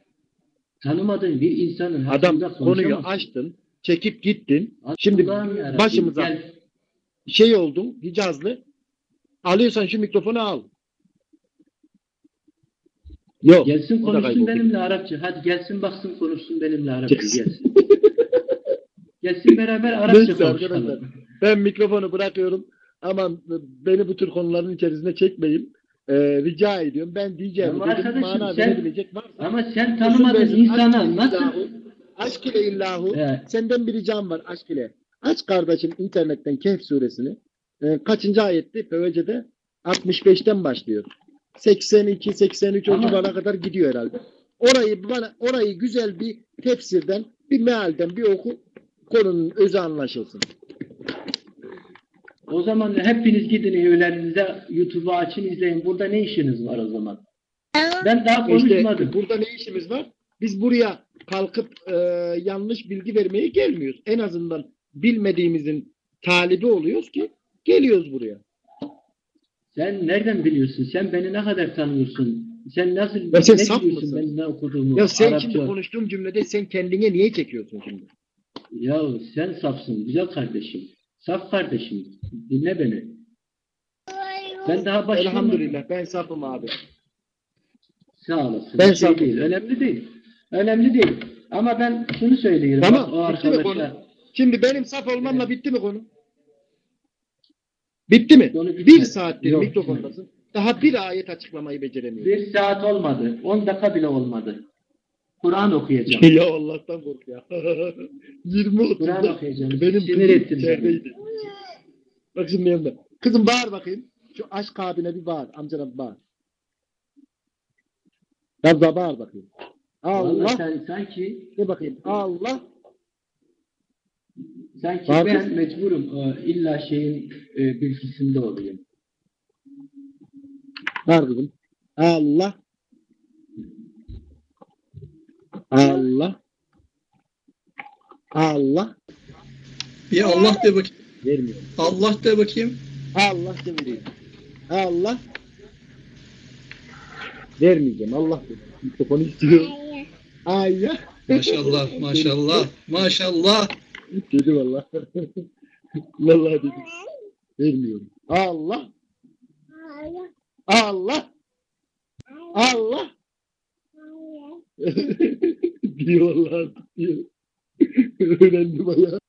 Tanımadığın bir insanın Adam hakkında konuyu konuşamazsın. açtın, çekip gittin. Allah'ım Şimdi başımıza gel. şey oldun, Hicazlı. Alıyorsan şu mikrofonu al. Yok. Gelsin o da konuşsun kayboldu. benimle Arapça. Hadi gelsin baksın konuşsun benimle Arapça. Gelsin. Gelsin. beraber Arapça Neyse arkadaşlar. konuşalım. Ben mikrofonu bırakıyorum. Ama beni bu tür konuların içerisine çekmeyin. Ee, rica ediyorum. Ben diyeceğim. Ama Dedim, arkadaşım mana sen- verebilecek varsa. Ama sen tanımadığın insana ile nasıl illahu, aşk ile illahu Evet. senden bir ricam var aşk ile. Aç kardeşim internetten Kehf suresini. Ee, kaçıncı ayetti? Fevece'de 65'ten başlıyor. 82 83 o civara kadar gidiyor herhalde. Orayı bana orayı güzel bir tefsirden, bir mealden bir oku. Konunun özü anlaşılsın. o zaman hepiniz gidin evlerinize YouTube'u açın izleyin. Burada ne işiniz var o zaman? Ben daha İşte konuşmadım. burada ne işimiz var? Biz buraya kalkıp e, yanlış bilgi vermeye gelmiyoruz. En azından bilmediğimizin talibi oluyoruz ki geliyoruz buraya. Sen nereden biliyorsun? Sen beni ne kadar tanıyorsun? Sen nasıl Ya sen ne biliyorsun ben ne okuduğumu? Ya sen Arapça. şimdi konuştuğum cümlede sen kendine niye çekiyorsun şimdi? Ya sen safsın güzel kardeşim. Saf kardeşim. Dinle beni. Ben daha başlamadım. Elhamdülillah ben safım abi. Sağ olasın. Ben şey safım. değil. Önemli değil. Önemli değil. Ama ben şunu söyleyeyim. Tamam, Bak, o konu? Şimdi benim saf olmamla bitti mi konu? Bitti mi? Bir saattir Yok, mikrofondasın. Daha bir ayet açıklamayı beceremiyorum. Bir saat olmadı. 10 dakika bile olmadı. Kur'an okuyacağım. ya Allah'tan kork ya. 20 Kur'an 30'da okuyacağım. benim Sinir kızım ettin beni. içerideydi. Bak şimdi yanımda. Kızım bağır bakayım. Şu aşk abine bir bağır. Amcana bir bağır. Ben de bağır bakayım. Vallahi Allah. sen sanki De bakayım. Allah. Sanki Bağır ben mecburum illa şeyin e, bilgisinde olayım. Kızım. Allah. Allah. Allah. Bir Allah de bakayım. Vermiyorum. Allah de bakayım. Allah da vereyim. Allah. Vermeyeceğim. Allah. Mikrofonu istiyor. Ay ya. Maşallah, maşallah, maşallah. Dedi valla. Vallahi dedi. Vermiyorum. Allah. Allah. Allah. diyor vallahi diyor. Öğrendim ayağı.